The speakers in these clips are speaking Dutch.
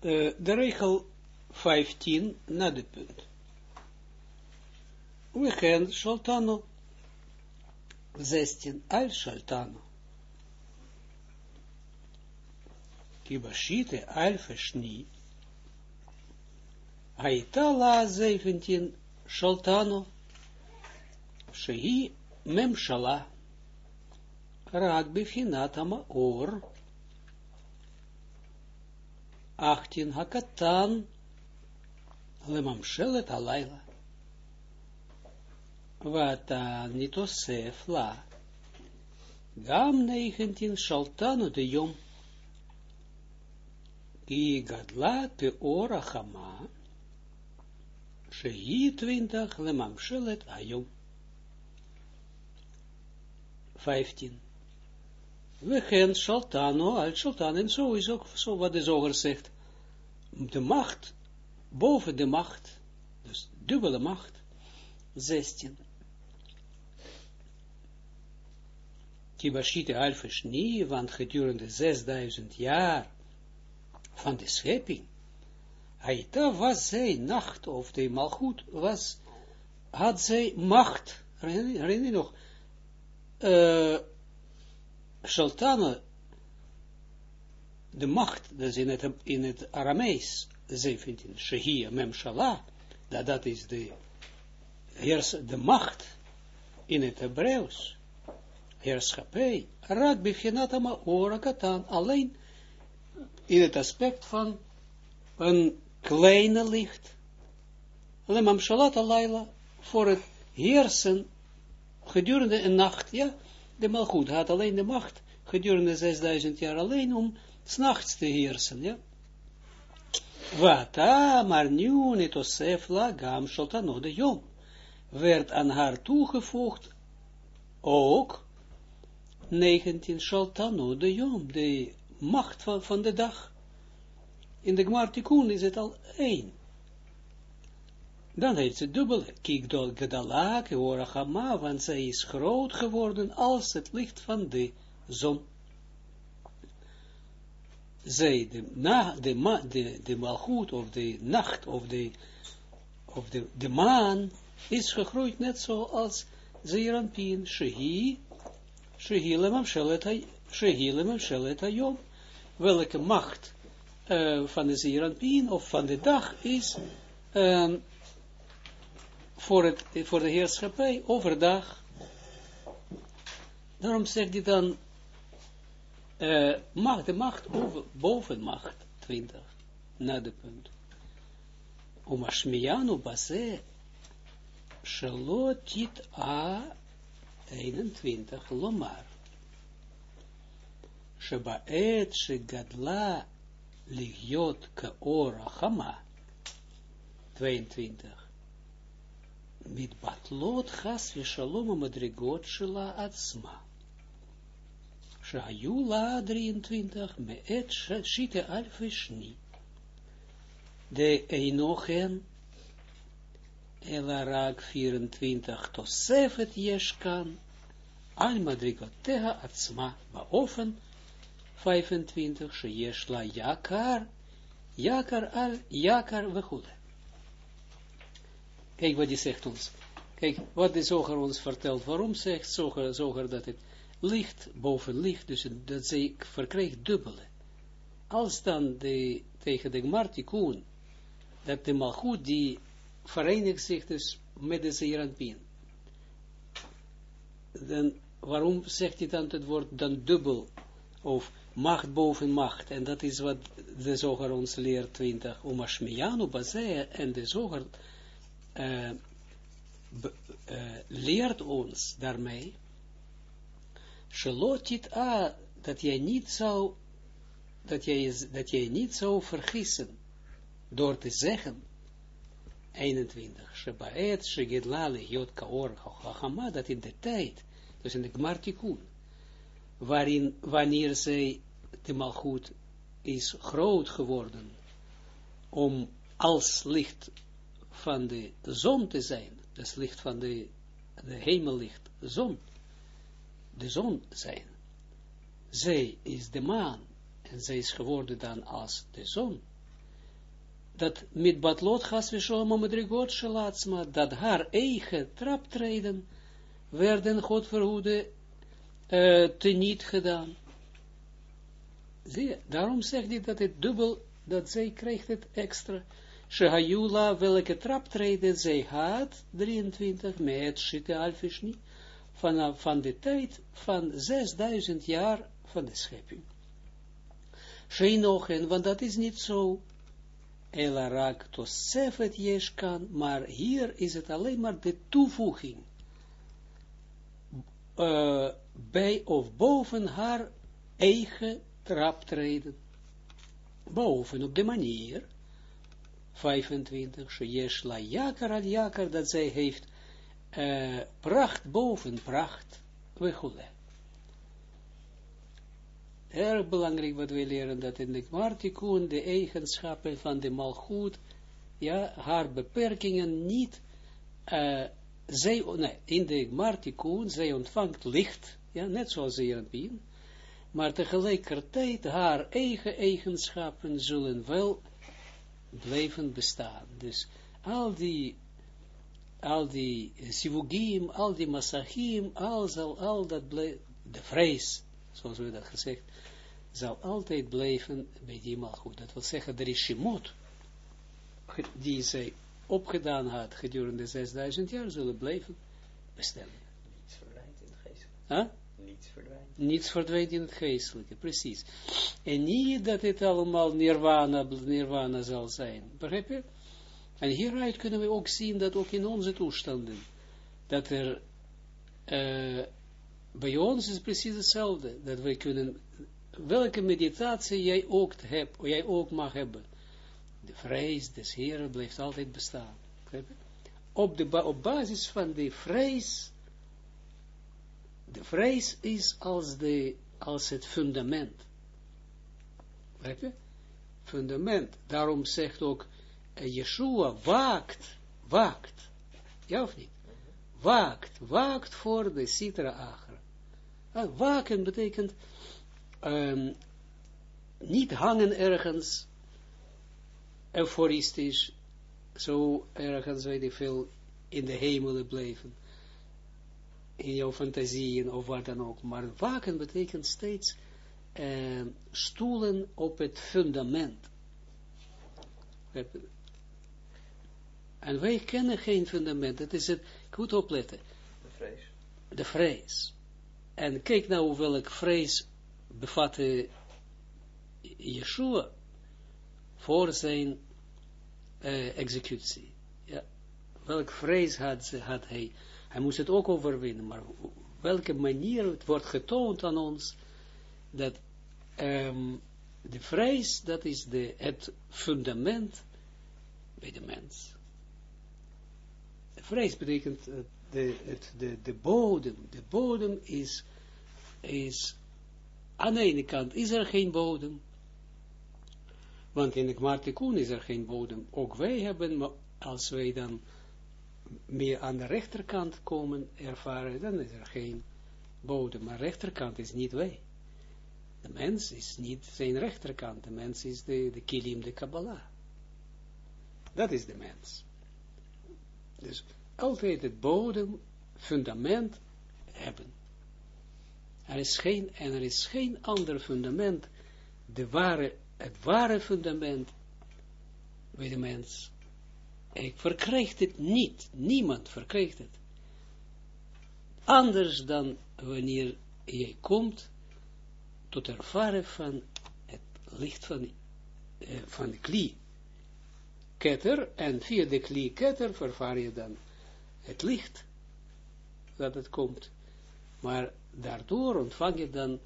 uh, de regel 15 na de punt. We gaan Shaltano 16 al Shaltano. Kibashite alfa shni. Haitala 17 Shaltano. Shehi memshala. Raak befinatama or. 18 hakatan lemamshelet alayla. Wata nitosef la. Gam 19 shaltanu de yom. Ki gadla te ora chama. Shei 20 lemamshelet ayom. 15. We gaan Shaltano, al Shaltan, en zo is ook zo wat de zoger zegt. De macht, boven de macht, dus dubbele macht, 16. Kibashite alfa shni, want gedurende 6000 jaar van de schepping, Haita was zij nacht, of de malgoed was, had zij macht, herinner je nog, uh, Shaltana, de macht, dat is in het, in het Aramees, 17, Shehia Memshala, dat, dat is de, heers, de macht in het Hebreeuws, heerschappij, raak beginatama orakatan, alleen in het aspect van een kleine licht, alleen Memshalat alayla, voor het heersen gedurende een nacht, ja, de malgoed had alleen de macht gedurende 6000 jaar alleen om s'nachts te heersen, ja. Wat, maar nu niet osef la gam de jom, werd aan haar toegevoegd ook 19 shaltano de jom, de macht van, van de dag. In de Gmartikun is het al één dan heeft ze dubbel, kikdol gedala, keorachama, want zij is groot geworden als het licht van de zon. Zij, de, na, de, ma, de, de malgoed, of de nacht, of de, of de, de maan, is gegroeid net zoals Zeeranpien, Shehi, Shehi lemam shelet hayom, welke macht uh, van de Zeeranpien, of van de dag, is um, voor, het, voor de heerschappij overdag. Daarom zegt hij dan, uh, macht, de macht over, boven macht, 20, na de punt. Om Ashmiyanu base, Shalot a 21, lomar. Shebaet shegadla ligyot kaor achama, 22 mit batlot chas vishalom madrigot shela atzma. Shayu la 23 me et shite alfe shni. De einochen elarag 24 tosefet yeshkan al madrigoteha atzma baofen 25 sheyesh la yakar yakar al yakar vechule. Kijk wat hij zegt ons. Kijk wat de zoger ons vertelt. Waarom zegt zoger, zoger dat het licht boven licht, dus dat zij verkrijgt dubbele. Als dan de, tegen de Gmartikun, dat de Malchut die verenigt zich dus met de Zeeranpien. Dan, waarom zegt hij dan het woord dan dubbel, of macht boven macht, en dat is wat de zoger ons leert 20, om Ashmiyanu Bazea, en de zoger uh, leert ons daarmee, Shelotit a, dat jij niet zou, dat jij, dat jij niet zou vergissen, door te zeggen, 21, Shebaet, Shegedlale, Jod Kaor, Chachama, dat in de tijd, dus in de Gmartikun, waarin, wanneer zij, de malgoed, is groot geworden, om als licht van de zon te zijn, het licht van de, de hemellicht, zon, de zon zijn. Zij is de maan, en zij is geworden dan als de zon. dat met batlot gas we zo madrigot shalatsma, dat haar eigen traptreden werden God verhoede uh, teniet gedaan. Zie je, daarom zegt hij dat het dubbel, dat zij krijgt het extra. Shehayula, welke traptreden zij had, 23, met Shite Alfishni, van, van de tijd van 6000 jaar van de schepping. Sheinochen, want dat is niet zo. Elarak tosefet kan, maar hier is het alleen maar de toevoeging. Uh, bij of boven haar eigen traptreden. Boven op de manier, 25, sheyesh la yakar al yakar, dat zij heeft uh, pracht boven pracht, we Erg belangrijk wat we leren, dat in de Gmartikun de eigenschappen van de Malchut, ja, haar beperkingen niet, uh, zij, nee, in de Gmartikun, zij ontvangt licht, ja, net zoals in maar tegelijkertijd haar eigen eigenschappen zullen wel blijven bestaan. Dus al die, al die sivugim, al die masachim, al, zal, al dat de vrees, zoals we dat gezegd, zal altijd blijven bij die malgoed. Dat wil zeggen, er is shemot, die zij opgedaan had gedurende 6000 jaar, zullen blijven. Niets verdwijnt in. Huh? Niets verdwijnt. Niets verdwijnt in het geestelijke, precies. En niet dat het allemaal nirvana, nirvana zal zijn. Begrijp? En hieruit kunnen we ook zien dat ook in onze toestanden, dat er, uh, bij ons is precies hetzelfde, dat wij kunnen, welke meditatie jij ook hebt, jij ook mag hebben, de vrees des Heren blijft altijd bestaan. Op, de, op basis van de vrees de vrees is als, de, als het fundament. Weet je? Fundament. Daarom zegt ook uh, Yeshua, waakt, waakt. Ja of niet? Waakt, waakt voor de Sitra Agra. Uh, waken betekent um, niet hangen ergens, euforistisch, zo ergens, weet ik veel, in de hemelen blijven in jouw fantasieën of wat dan ook. Maar waken betekent steeds uh, stoelen op het fundament. En wij kennen geen fundament. Dat is het, goed opletten. De vrees. De vrees. En kijk nou welk vrees bevatte Yeshua voor zijn uh, executie. Ja. Welk vrees had, had hij? Hij moest het ook overwinnen, maar welke manier het wordt getoond aan ons, dat um, de vrees, dat is de, het fundament bij de mens. De vrees betekent de, het, de, de bodem. De bodem is, is, aan de ene kant is er geen bodem, want in de Kmartikun is er geen bodem. Ook wij hebben, maar als wij dan meer aan de rechterkant komen ervaren, dan is er geen bodem. Maar rechterkant is niet wij. De mens is niet zijn rechterkant. De mens is de, de kilim, de Kabbalah. Dat is de mens. Dus altijd het bodem, fundament hebben. Er is geen, en er is geen ander fundament, de ware, het ware fundament bij de mens ik verkrijgt het niet. Niemand verkrijgt het. Anders dan wanneer jij komt tot ervaren van het licht van, uh, van de klie ketter, en via de klie ketter vervaar je dan het licht dat het komt. Maar daardoor ontvang je dan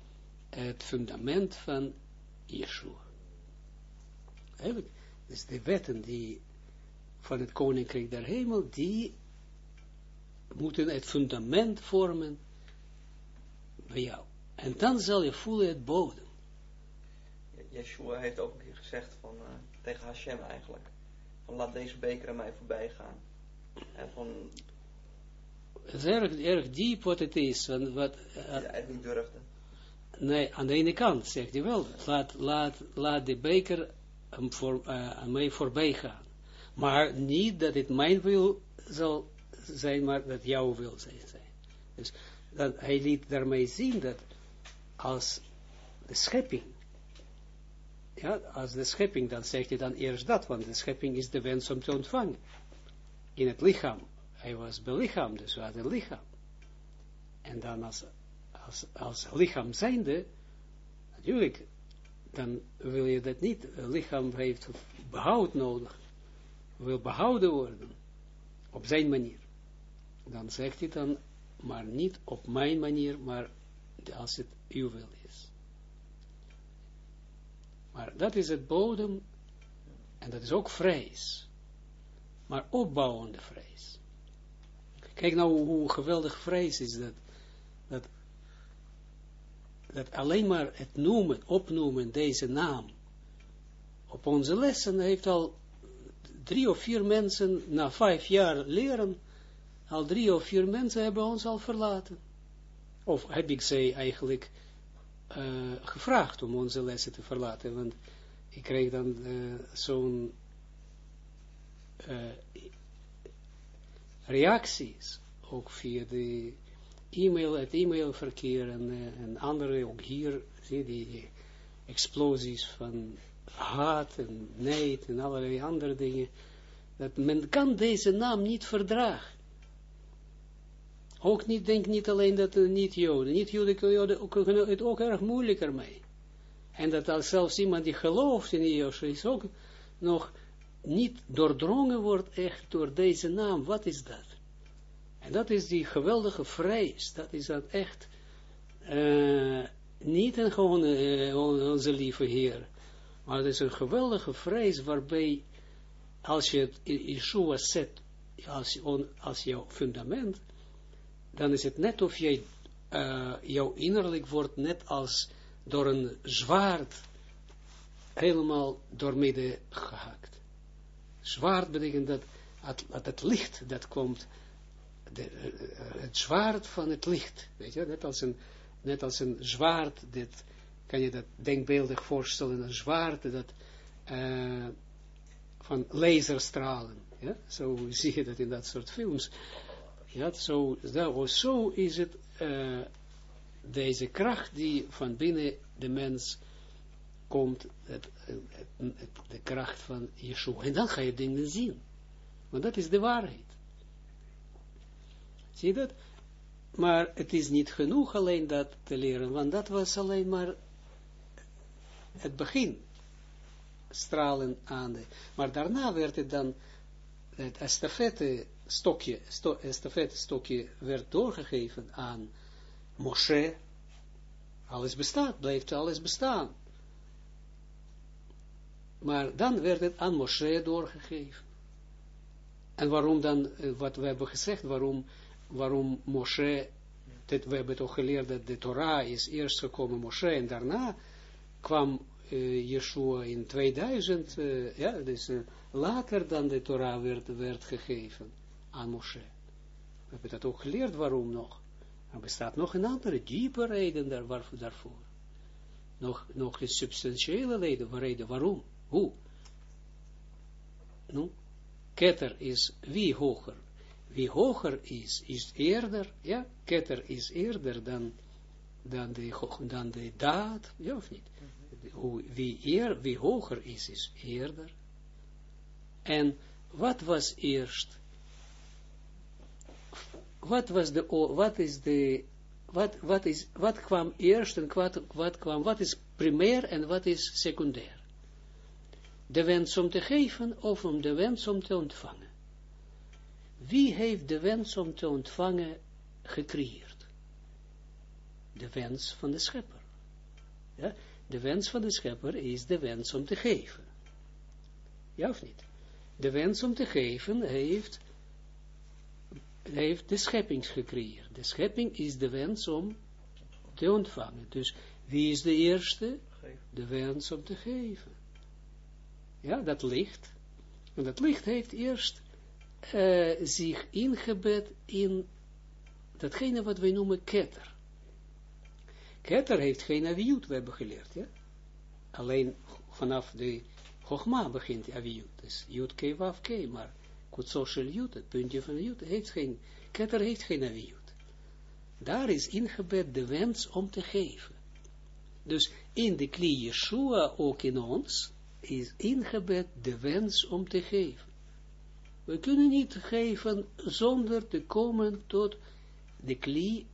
het fundament van Yeshua. Dus de wetten die van het koninkrijk der hemel, die moeten het fundament vormen bij jou. En dan zal je voelen het bodem. Yeshua heeft ook een keer gezegd van, uh, tegen Hashem eigenlijk, van laat deze beker aan mij voorbij gaan. En van... Het is erg, erg diep wat het is. Wat, wat, uh, hij niet durfde. Nee, aan de ene kant zegt hij wel, laat, laat, laat de beker hem voor, uh, aan mij voorbij gaan. Maar niet dat het mijn wil zal zijn, maar dat jouw wil zijn. Dus dat, hij liet daarmee zien dat als de schepping, ja, als de schepping, dan zegt hij dan eerst dat, want de schepping is de wens om te ontvangen. In het lichaam. Hij was belichaamd, dus hij had een lichaam. En dan als, als, als lichaam zijnde, natuurlijk, dan wil je dat niet. Lichaam heeft behoud nodig. Wil behouden worden. Op zijn manier. Dan zegt hij dan, maar niet op mijn manier, maar als het uw wil is. Maar dat is het bodem, en dat is ook vrees. Maar opbouwende vrees. Kijk nou hoe geweldig vrees is dat, dat, dat alleen maar het noemen, opnoemen, deze naam, op onze lessen heeft al drie of vier mensen na vijf jaar leren, al drie of vier mensen hebben ons al verlaten. Of heb ik ze eigenlijk uh, gevraagd om onze lessen te verlaten, want ik kreeg dan uh, zo'n uh, reacties, ook via de e-mail, het e-mailverkeer en, en andere, ook hier, zie die explosies van haat en neid en allerlei andere dingen, dat men kan deze naam niet verdragen. Ook niet, denk niet alleen dat uh, niet-Joden, niet-Joden kunnen het ook erg moeilijker mee. En dat als zelfs iemand die gelooft in Joshua is ook nog niet doordrongen wordt echt door deze naam. Wat is dat? En dat is die geweldige vrees. Dat is dat echt uh, niet een gewoon uh, onze lieve Heer. Maar het is een geweldige vrees waarbij als je het Yeshua zet als, als jouw fundament, dan is het net of jij, uh, jouw innerlijk wordt net als door een zwaard helemaal doormidden gehakt. Zwaard betekent dat het, het licht dat komt, de, uh, het zwaard van het licht, weet je, net als een, net als een zwaard, dit, kan je dat denkbeeldig voorstellen, een zwaard dat uh, van laserstralen, zo zie je dat in dat soort films, ja, zo, zo, zo is het, uh, deze kracht die van binnen de mens komt, het, het, de kracht van Yeshua. En dan ga je dingen zien. Want dat is de waarheid. Zie je dat? Maar het is niet genoeg alleen dat te leren, want dat was alleen maar het begin. Stralen aan de. Maar daarna werd het dan het estafette stokje, sto, estafette stokje werd doorgegeven aan Moshe. Alles bestaat, blijft alles bestaan. Maar dan werd het aan Moshe doorgegeven. En waarom dan, eh, wat we hebben gezegd, waarom, waarom Moshe, dit, we hebben toch geleerd dat de Torah is eerst gekomen Moshe en daarna kwam uh, Yeshua in 2000, uh, eh, ja, dus uh, later dan de Torah werd, werd gegeven aan Moshe. We hebben dat ook geleerd, waarom nog? Er bestaat nog een andere, diepe reden daar, daarvoor. Nog, nog een substantiële reden, reden, waarom? Hoe? Nou, ketter is wie hoger? Wie hoger is, is eerder, ja, ketter is eerder dan, dan, de, dan de daad, ja of niet? Wie, eer, wie hoger is, is eerder. En wat was eerst? wat was de, wat is de, wat, wat is, wat kwam eerst en wat, wat kwam, wat is primair en wat is secundair? De wens om te geven of om de wens om te ontvangen? Wie heeft de wens om te ontvangen gecreëerd? De wens van de schepper. Ja? De wens van de schepper is de wens om te geven. Ja of niet? De wens om te geven heeft heeft de schepping gecreëerd. De schepping is de wens om te ontvangen. Dus wie is de eerste? De wens om te geven. Ja, dat licht. En dat licht heeft eerst uh, zich ingebed in datgene wat wij noemen ketter. Ketter heeft geen aviut, we hebben geleerd, ja. Alleen vanaf de Chogma begint Aviut. Dus Jut K, Waf K, maar Kutsosel Jut, het puntje van Jut, heeft geen, Keter heeft geen Aviut. Daar is ingebed de wens om te geven. Dus in de kli Yeshua, ook in ons, is ingebed de wens om te geven. We kunnen niet geven zonder te komen tot de kli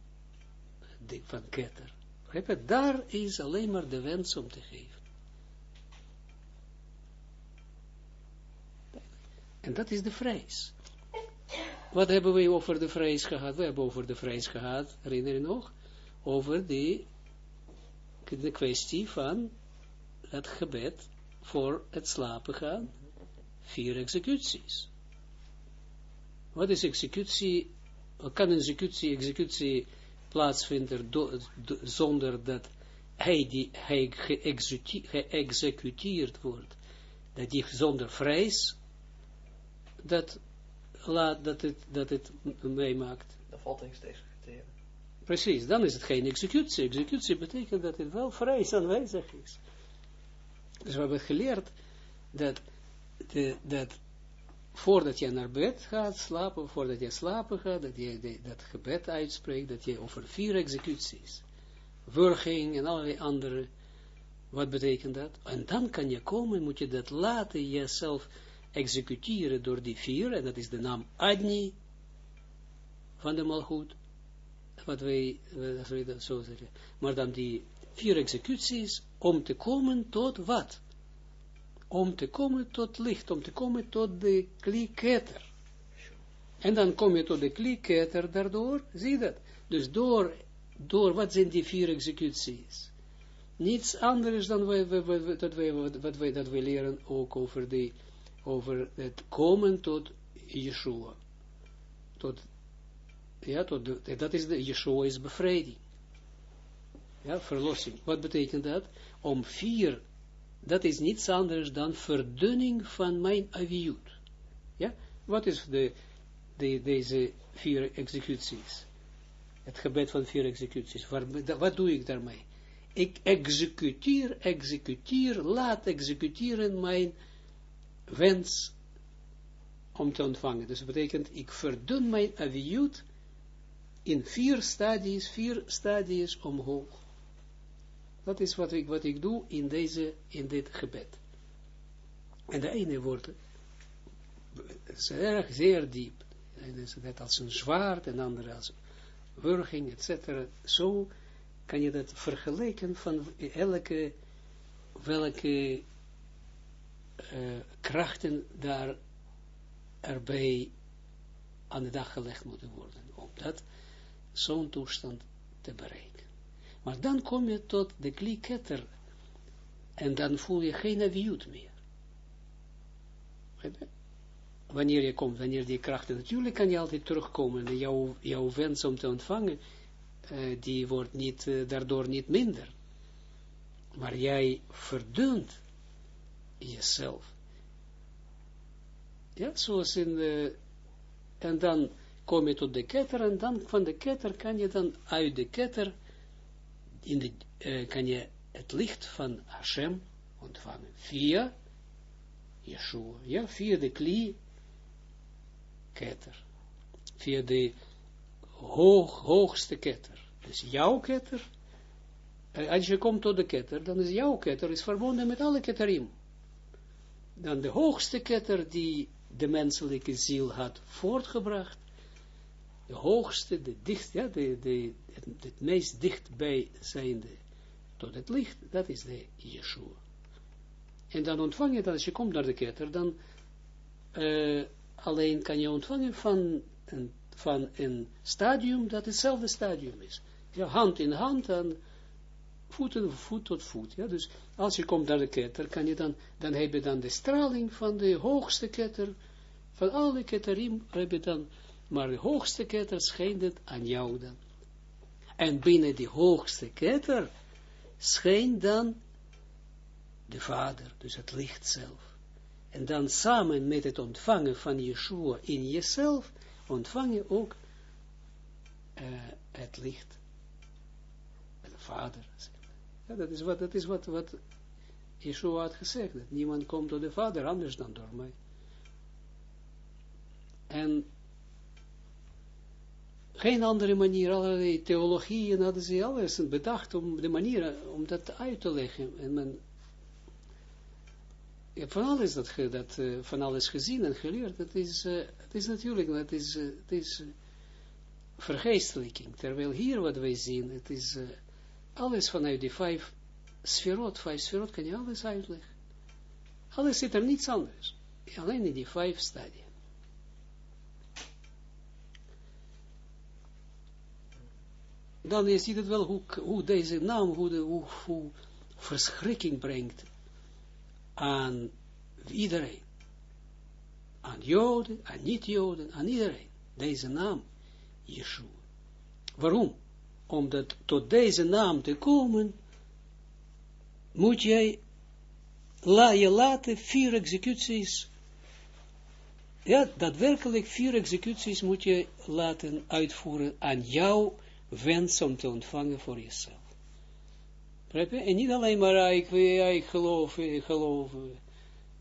van ketter. Daar is alleen maar de wens om te geven. En dat is de vrees. Wat hebben we over de vrees gehad? We hebben over de vrees gehad, herinner je nog? Over de, de kwestie van het gebed voor het slapen gaan. Vier executies. Wat is executie? Kan een executie, executie plaatsvinden zonder dat hij, die, hij geëxecuteerd wordt, dat die zonder vrees dat, laat, dat, het, dat het meemaakt. Dan valt te executeren. Precies, dan is het geen executie. Executie betekent dat het wel vrees aanwezig is. Dus we hebben geleerd dat, de, dat voordat je naar bed gaat slapen, voordat je slapen gaat, dat je dat gebed uitspreekt, dat je over vier executies, wurging en allerlei andere, wat betekent dat? En dan kan je komen, moet je dat laten jezelf executeren door die vier, en dat is de naam Adni van de Malchut, wat wij, dat zo zeggen, maar dan die vier executies, om te komen tot wat? Om te komen tot licht, om te komen tot de kliketter. En dan kom je tot de kliketter daardoor, zie dat. Dus door, door, wat zijn die vier executies? Niets anders dan wij, dat, wij, wat wij, dat wij leren ook over, de, over het komen tot Yeshua. Tot, ja, tot dat is de, Yeshua is bevrijding. Ja, verlossing. Wat betekent dat? Om vier dat is niets anders dan verdunning van mijn aviut. Ja, wat is de, de, deze vier executies? Het gebed van vier executies. Wat, wat doe ik daarmee? Ik executeer, executeer, laat executeren mijn wens om te ontvangen. Dus dat betekent, ik verdun mijn aviut in vier stadies, vier stadies omhoog. Dat is wat ik, wat ik doe in, deze, in dit gebed. En de ene wordt erg, zeer diep. En is net als een zwaard, en andere als wurging, etc. Zo kan je dat vergelijken van elke, welke uh, krachten daar erbij aan de dag gelegd moeten worden, om dat zo'n toestand te bereiken. Maar dan kom je tot de kliketter en dan voel je geen aviut meer. Wanneer je komt, wanneer die krachten, natuurlijk kan je altijd terugkomen en jouw, jouw wens om te ontvangen, uh, die wordt niet, uh, daardoor niet minder. Maar jij verdunt jezelf. Ja, zoals in de, en dan kom je tot de ketter en dan van de ketter kan je dan uit de ketter uh, kan je het licht van Hashem ontvangen, via Yeshua, ja, via de kli ketter, via de hoog, hoogste ketter, dus jouw ketter, uh, als je komt tot de ketter, dan is jouw ketter is verbonden met alle ketterim, dan de hoogste ketter die de menselijke ziel had voortgebracht, de hoogste, de dichtst, ja, de, de, het, meest dichtbij zijnde tot het licht, dat is de Yeshua. En dan ontvang je dat, als je komt naar de ketter, dan uh, alleen kan je ontvangen van een, van een stadium dat hetzelfde stadium is. Ja, hand in hand en voeten, voet tot voet. Ja, dus als je komt naar de ketter, kan je dan, dan heb je dan de straling van de hoogste ketter, van alle ketterim heb je dan maar de hoogste ketter schijnt het aan jou dan. En binnen die hoogste ketter schijnt dan de Vader, dus het licht zelf. En dan samen met het ontvangen van Yeshua in jezelf, ontvang je ook uh, het licht. De Vader. Ja, dat is wat, dat is wat, wat Yeshua had gezegd, niemand komt tot de Vader anders dan door mij. En geen andere manier, allerlei theologieën hadden ze alles bedacht om de manier, om dat uit te leggen. En men, ja, van alles dat, dat uh, van alles gezien en geleerd, dat is, uh, het is natuurlijk, dat is, uh, is vergeestelijking. Terwijl hier wat wij zien, het is alles vanuit die vijf sferot, vijf sferot kan je alles uitleggen. Alles zit er niets anders. Alleen in die vijf stadia. Dan je ziet het wel hoe, hoe deze naam, hoe, de, hoe, verschrikking brengt aan iedereen. Aan Joden, aan niet-Joden, aan iedereen. Deze naam, Yeshua. Waarom? Omdat tot deze naam te komen, moet jij la, je laten vier executies, ja, daadwerkelijk vier executies moet je laten uitvoeren aan jouw wens om te ontvangen voor jezelf. En niet alleen maar, ah, ik, ja, geloof, ik geloof,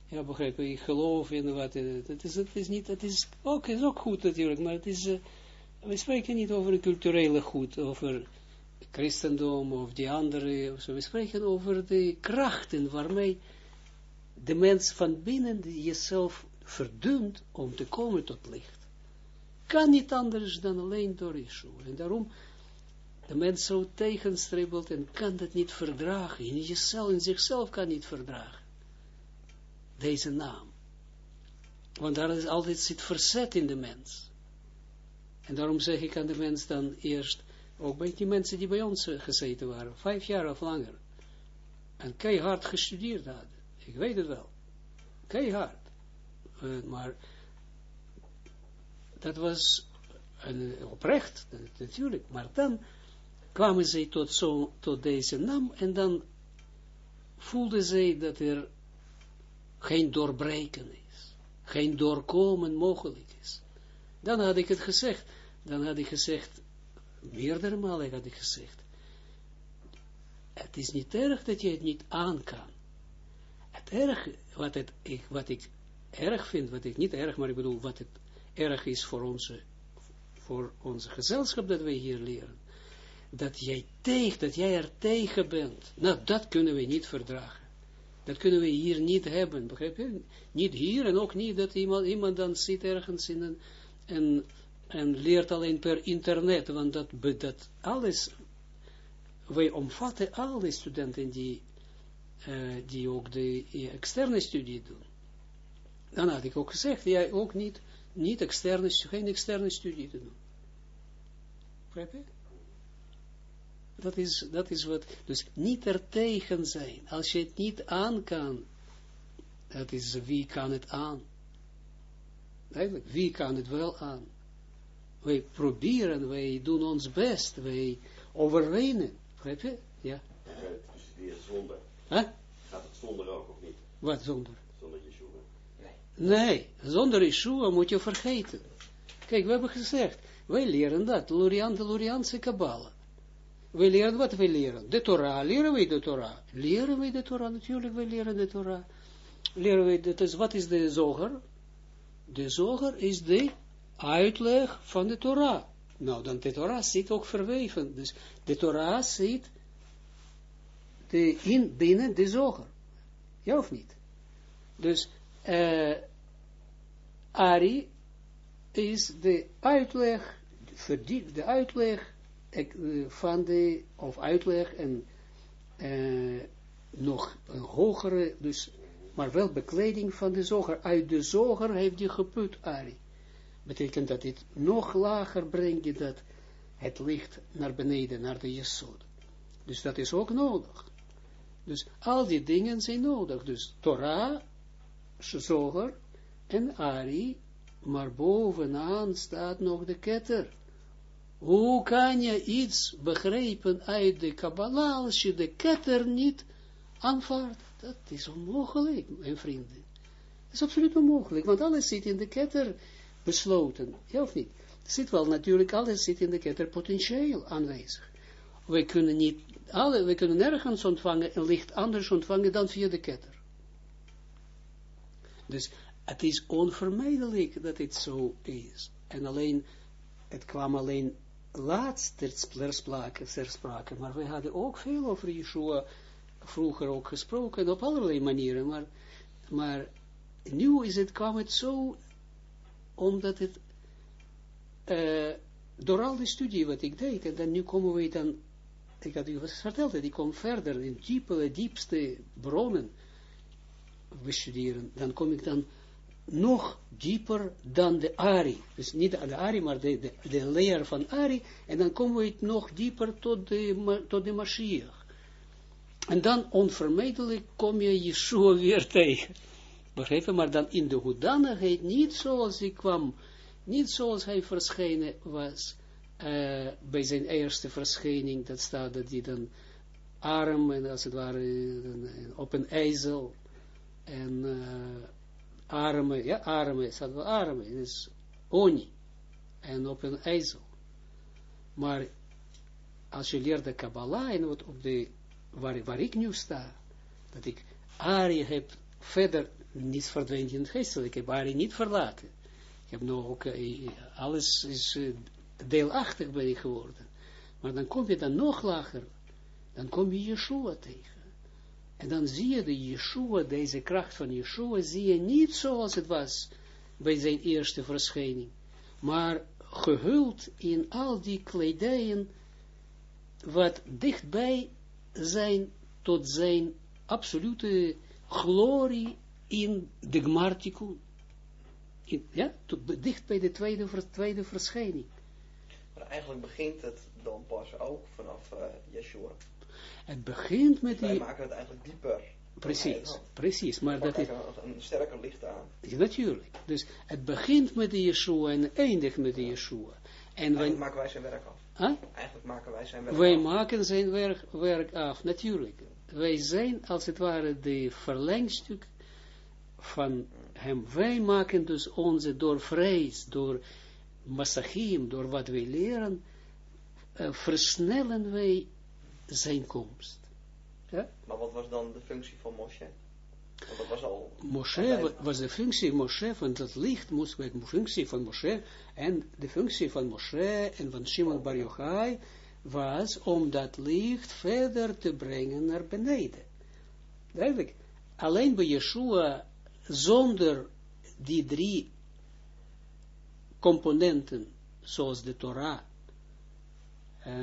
ja, begrijp ik geloof in wat, het is, het is niet, het is ook, is ook goed natuurlijk, maar het is, we spreken niet over een culturele goed, over christendom of die andere, we spreken over de krachten waarmee de mens van binnen jezelf verdunt om te komen tot licht. Kan niet anders dan alleen door Yeshua. En daarom de mens zo tegenstribbelt en kan dat niet verdragen. In jezelf, in zichzelf kan niet verdragen. Deze naam. Want daar is altijd zit verzet in de mens. En daarom zeg ik aan de mens dan eerst, ook bij die mensen die bij ons eh, gezeten waren, vijf jaar of langer, en keihard gestudeerd hadden. Ik weet het wel. Keihard. Uh, maar dat was een, oprecht, natuurlijk. Maar dan kwamen zij tot, zo, tot deze naam en dan voelden zij dat er geen doorbreken is, geen doorkomen mogelijk is. Dan had ik het gezegd, dan had ik gezegd, meerdere malen had ik gezegd, het is niet erg dat je het niet aan kan. Het erg, wat, het, ik, wat ik erg vind, wat ik niet erg, maar ik bedoel, wat het erg is voor onze, voor onze gezelschap dat wij hier leren, dat jij tegen, dat jij er tegen bent. Nou, dat kunnen we niet verdragen. Dat kunnen we hier niet hebben, begrijp je? Niet hier en ook niet dat iemand, iemand dan zit ergens in en, en leert alleen per internet, want dat, dat alles, wij omvatten alle studenten die, uh, die ook de externe studie doen. Dan had ik ook gezegd, jij ook niet, niet externe, geen externe studie te doen. Begrijp je? Dat is, dat is wat, dus niet er tegen zijn. Als je het niet aan kan, dat is wie kan het aan? Eigenlijk, wie kan het wel aan? Wij proberen, wij doen ons best, wij overwinnen. Begrijp je? Ja. Dus zonder. Huh? Gaat het zonder ook, of niet? Wat zonder? Zonder Yeshua. Nee. Nee, zonder Yeshua moet je vergeten. Kijk, we hebben gezegd, wij leren dat, Lurian, de Luriaanse Kabbalah. We leren wat we leren. De Torah, leren we de Torah. Leren we de Torah, natuurlijk, we leren de Torah. Leren we, dat wat is de zoger? De zoger is de uitleg van de Torah. Nou, dan de Torah zit ook verweven. Dus de Torah zit de, in, binnen de zoger. Ja of niet? Dus uh, Ari is de uitleg, de uitleg van de, of uitleg en uh, nog een hogere, dus, maar wel bekleding van de zoger. Uit de zoger heeft hij geput, Ari. Betekent dat dit nog lager brengt, dat het licht naar beneden, naar de Jesod. Dus dat is ook nodig. Dus al die dingen zijn nodig. Dus Torah, Zoger en Ari, maar bovenaan staat nog de ketter. Hoe kan je iets begrijpen uit de Kabbalah als je de ketter niet aanvaardt? Dat is onmogelijk, mijn vrienden. Dat is absoluut onmogelijk, want alles zit in de ketter besloten. Ja of niet? Zit wel natuurlijk, alles zit in de ketter potentieel aanwezig. Wij kunnen niet alle, we kunnen nergens ontvangen een licht anders ontvangen dan via de ketter. Dus het is onvermijdelijk dat het zo is. En alleen, het kwam alleen laatst ter sprake, ter maar we hadden ook veel over Yeshua vroeger ook gesproken, op allerlei manieren, maar, maar nu is het, kwam het zo, omdat het, uh, door al die studie wat ik deed, en dan nu komen we dan, ik had u verteld, ik kom verder in diepe, diepste bronnen. Bestuderen, dan kom ik dan nog dieper dan de Ari. Dus niet de Ari, maar de, de, de leer van Ari. En dan komen we nog dieper tot de, tot de Mashiach. En dan onvermijdelijk kom je Yeshua weer tegen. Begrijp Maar dan in de hoedanigheid, niet zoals hij kwam, niet zoals hij verschenen was, uh, bij zijn eerste verschijning, dat staat dat hij dan arm, en als het ware, op een ijzel, en uh, arme, ja, arme, staat wel arme, is oni, en op een ijzel. Maar als je leert de Kabbalah, en wat op de, waar, waar ik nu sta, dat ik Ari heb verder niet verdwenen in het geestelijk, ik heb Ari niet verlaten. Ik heb nog ook, uh, alles is uh, deelachtig ben ik geworden. Maar dan kom je dan nog lager, dan kom je Yeshua tegen. En dan zie je de Yeshua, deze kracht van Yeshua, zie je niet zoals het was bij zijn eerste verschijning, maar gehuld in al die kledijden, wat dichtbij zijn tot zijn absolute glorie in de Gmartikun. ja, dicht bij de tweede, tweede verschijning. Maar eigenlijk begint het dan pas ook vanaf uh, Yeshua. Het begint met Wij die... maken het eigenlijk dieper. Precies, precies. Maar dat is... Een, sterker licht aan. Ja, natuurlijk. Dus het begint met de Yeshua en eindigt met de Yeshua. En Eigenlijk maken wij zijn werk af. Huh? Eigenlijk maken wij zijn werk wij af. maken zijn werk, werk af, natuurlijk. Wij zijn als het ware de verlengstuk van hem. Wij maken dus onze door vrees, door massachim, door wat wij leren, uh, versnellen wij zijn komst. Ja? Maar wat was dan de functie van Moshe? Want dat was al... Moshe was de functie Moshe van dat licht moest met de functie van Moshe en de functie van Moshe en van Shimon Bar Yochai was om dat licht verder te brengen naar beneden. Duidelijk. Alleen bij Yeshua zonder die drie componenten zoals de Torah uh,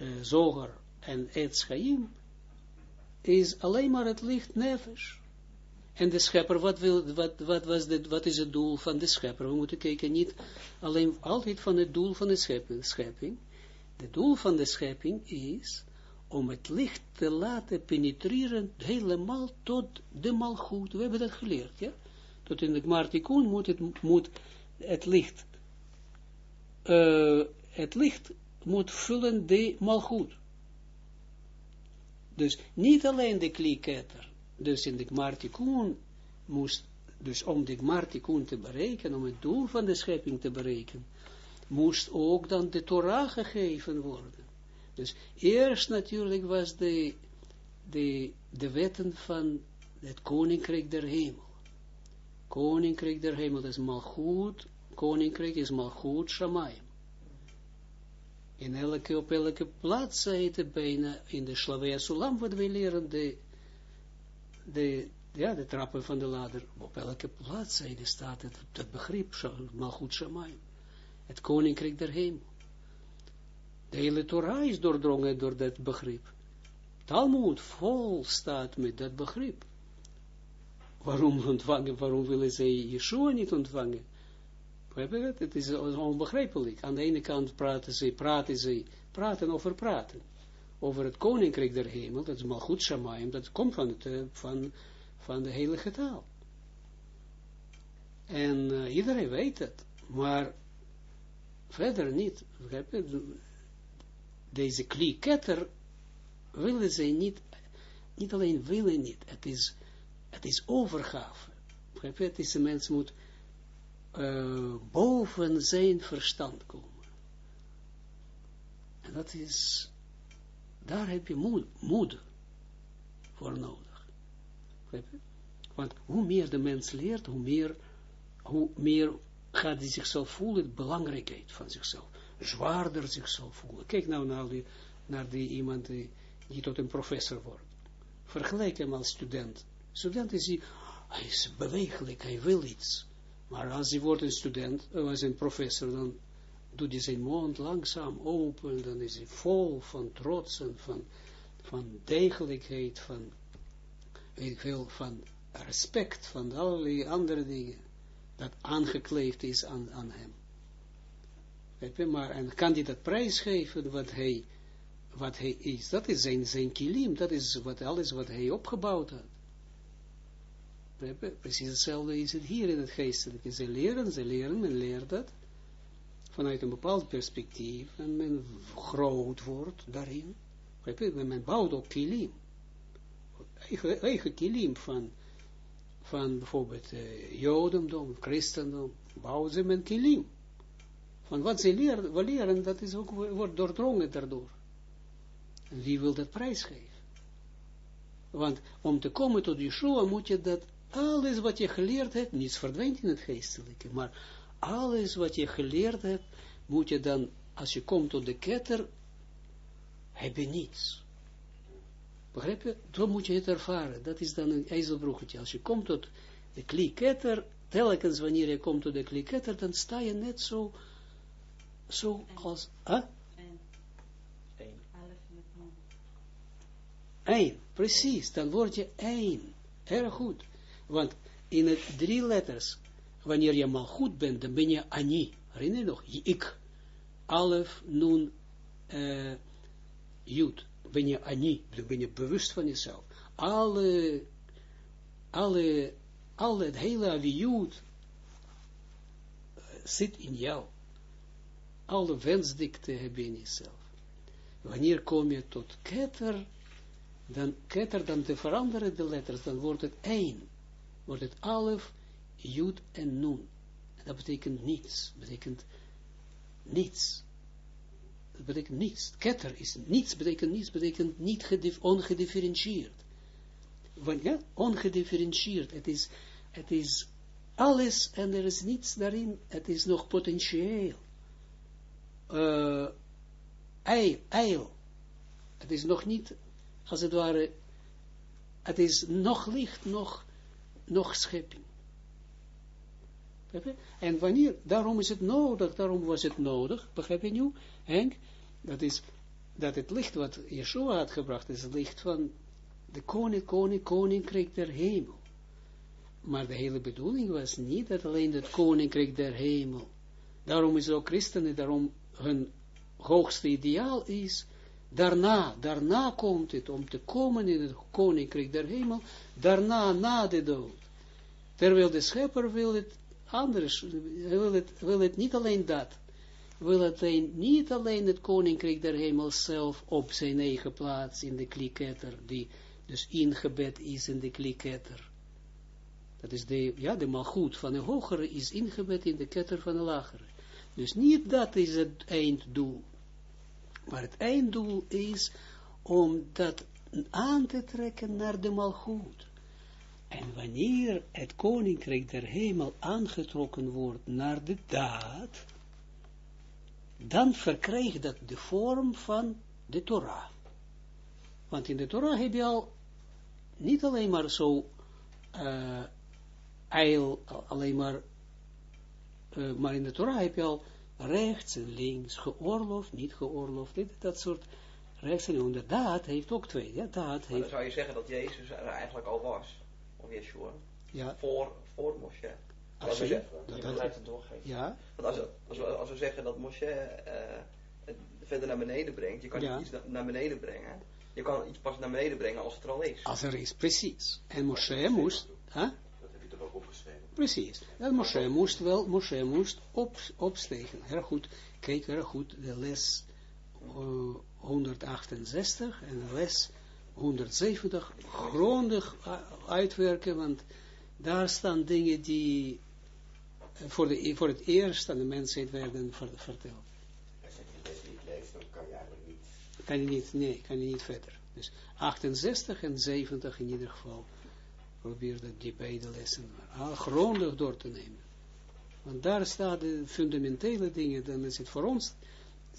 uh, Zoger en Etz Chaim, is alleen maar het licht nefesh. En de schepper, wat, wil, wat, wat, was wat is het doel van de schepper? We moeten kijken niet alleen altijd van het doel van de schepping. schepping. Het doel van de schepping is om het licht te laten penetreren helemaal tot de malgoed. We hebben dat geleerd, ja? Tot in de Gmartikun moet het, moet het licht, uh, het licht moet vullen de malgoed. Dus niet alleen de kliketter, dus in de moest, dus om de Gmartikun te bereiken, om het doel van de schepping te bereiken, moest ook dan de Torah gegeven worden. Dus eerst natuurlijk was de, de, de wetten van het koninkrijk der hemel. Koninkrijk der hemel is malgoed, koninkrijk is malgoed shamayim. In elke, op elke plaats het bijna in de Slavia Sulam, wat wij leren, de, de, ja, de trappen van de ladder, op elke plaats staat het, het begrip, malgoed shamayim. Het koninkrijk der hemel. De hele Torah is doordrongen door dat begrip. Talmud vol staat met dat begrip. Waarom ontvangen, waarom willen zij Yeshua niet ontvangen? Het? Is onbegrijpelijk. Aan de ene kant praten ze, praten ze, praten over praten. Over het koninkrijk der hemel, dat is maar goed Shamayim, dat komt van, het, eh, van, van de heilige taal. En uh, iedereen weet het, maar verder niet. Deze klieketter willen ze niet, niet alleen willen niet, het is, het is overgave. Het is een mens moet uh, boven zijn verstand komen. En dat is, daar heb je moed, moed voor nodig. Want hoe meer de mens leert, hoe meer, hoe meer gaat hij zichzelf voelen, de belangrijkheid van zichzelf. Zwaarder zichzelf voelen. Kijk nou naar die, naar die iemand die, die tot een professor wordt. Vergelijk hem als student. Student is hij, hij is bewegelijk, hij wil iets. Maar als hij wordt een student, eh, als een professor, dan doet hij zijn mond langzaam open, dan is hij vol van trots en van, van degelijkheid, van, weet ik veel, van respect, van allerlei andere dingen, dat aangekleefd is aan, aan hem. Maar, en kan hij dat prijsgeven, wat hij, wat hij is, dat is zijn, zijn kilim, dat is wat, alles wat hij opgebouwd had. Precies hetzelfde is het hier in het geestelijke. Ze leren, ze leren, men leert dat vanuit een bepaald perspectief en men groot wordt daarin. Men bouwt ook kilim. Eigen, eigen kilim van, van bijvoorbeeld uh, jodendom, christendom, bouwen ze men kilim. Van wat ze leren, we leren, dat is ook, wordt doordrongen daardoor. En wie wil dat prijsgeven? Want om te komen tot Yeshua moet je dat alles wat je geleerd hebt, niets verdwijnt in het geestelijke, maar alles wat je geleerd hebt, moet je dan, als je komt tot de ketter, heb je niets. Begrijp je? Zo moet je het ervaren. Dat is dan een ijzelbroegetje. Als je komt tot de kliketter, telkens wanneer je komt tot de kliketter, dan sta je net zo, zo als, huh? Eén, precies, dan word je één. Erg goed. Want in het drie letters, wanneer je maar goed bent, dan ben je Ani. Herinner je nog? Ik. Alef, Nun, uh, Jud. Ben je Ani. Dan ben je bewust van jezelf. Alle, alle, alle, het hele uh, zit in jou. Alle wensdikte hebben in jezelf. Wanneer kom je tot ketter, dan ketter, dan te veranderen de letters, dan wordt het één wordt het alef, jud en nun. Dat betekent niets, betekent niets. Dat betekent niets. Ketter is niets, betekent niets, betekent niet ongedifferentieerd. Want ja, ongedifferentieerd, het is, het is alles en er is niets daarin, het is nog potentieel. Uh, eil, eil. Het is nog niet, als het ware, het is nog licht, nog nog schepping. En wanneer, daarom is het nodig, daarom was het nodig, begrijp je nu, Henk, dat is, dat het licht wat Yeshua had gebracht, is het licht van de koning, koning, koninkrijk der hemel. Maar de hele bedoeling was niet dat alleen het koninkrijk der hemel. Daarom is ook christenen, daarom hun hoogste ideaal is, daarna, daarna komt het, om te komen in het koninkrijk der hemel, daarna, na de dood. Terwijl de schepper wil het anders, wil het, wil het niet alleen dat, wil het niet alleen het koninkrijk der hemel zelf op zijn eigen plaats in de kliketter, die dus ingebed is in de kliketter. Dat is de, ja, de malgoed van de hogere is ingebed in de ketter van de lagere. Dus niet dat is het einddoel. Maar het einddoel is om dat aan te trekken naar de malgoed. En wanneer het koninkrijk der hemel aangetrokken wordt naar de daad, dan verkrijgt dat de vorm van de Torah. Want in de Torah heb je al niet alleen maar zo uh, eil, alleen maar, uh, maar in de Torah heb je al rechts en links, geoorloofd, niet geoorloofd, dit, dat soort rechts en links. daad heeft ook twee, ja, daad heeft... dan zou je zeggen dat Jezus er eigenlijk al was of Yeshua, ja. voor, voor Moshe. Als we, dat, dat, het doorgeven. Ja. Want als, als, we, als we zeggen dat Moshe uh, het verder naar beneden brengt, je kan ja. iets naar beneden brengen. Je kan iets pas naar beneden brengen als het er al is. Als er is, precies. En Moshe moest... Huh? Dat heb je toch ook opgeschreven? Precies. En Moshe moest wel, Moshe moest op, opstegen. Heel goed. Kijk, heel goed. De les uh, 168 en de les 170 grondig uitwerken, want daar staan dingen die voor, de, voor het eerst aan de mensheid werden verteld. Als je deze niet leest, dan kan je eigenlijk niet kan je niet, nee, kan je niet verder. Dus 68 en 70 in ieder geval. Probeer dat die beide lessen grondig door te nemen. Want daar staan de fundamentele dingen, dan is het voor ons,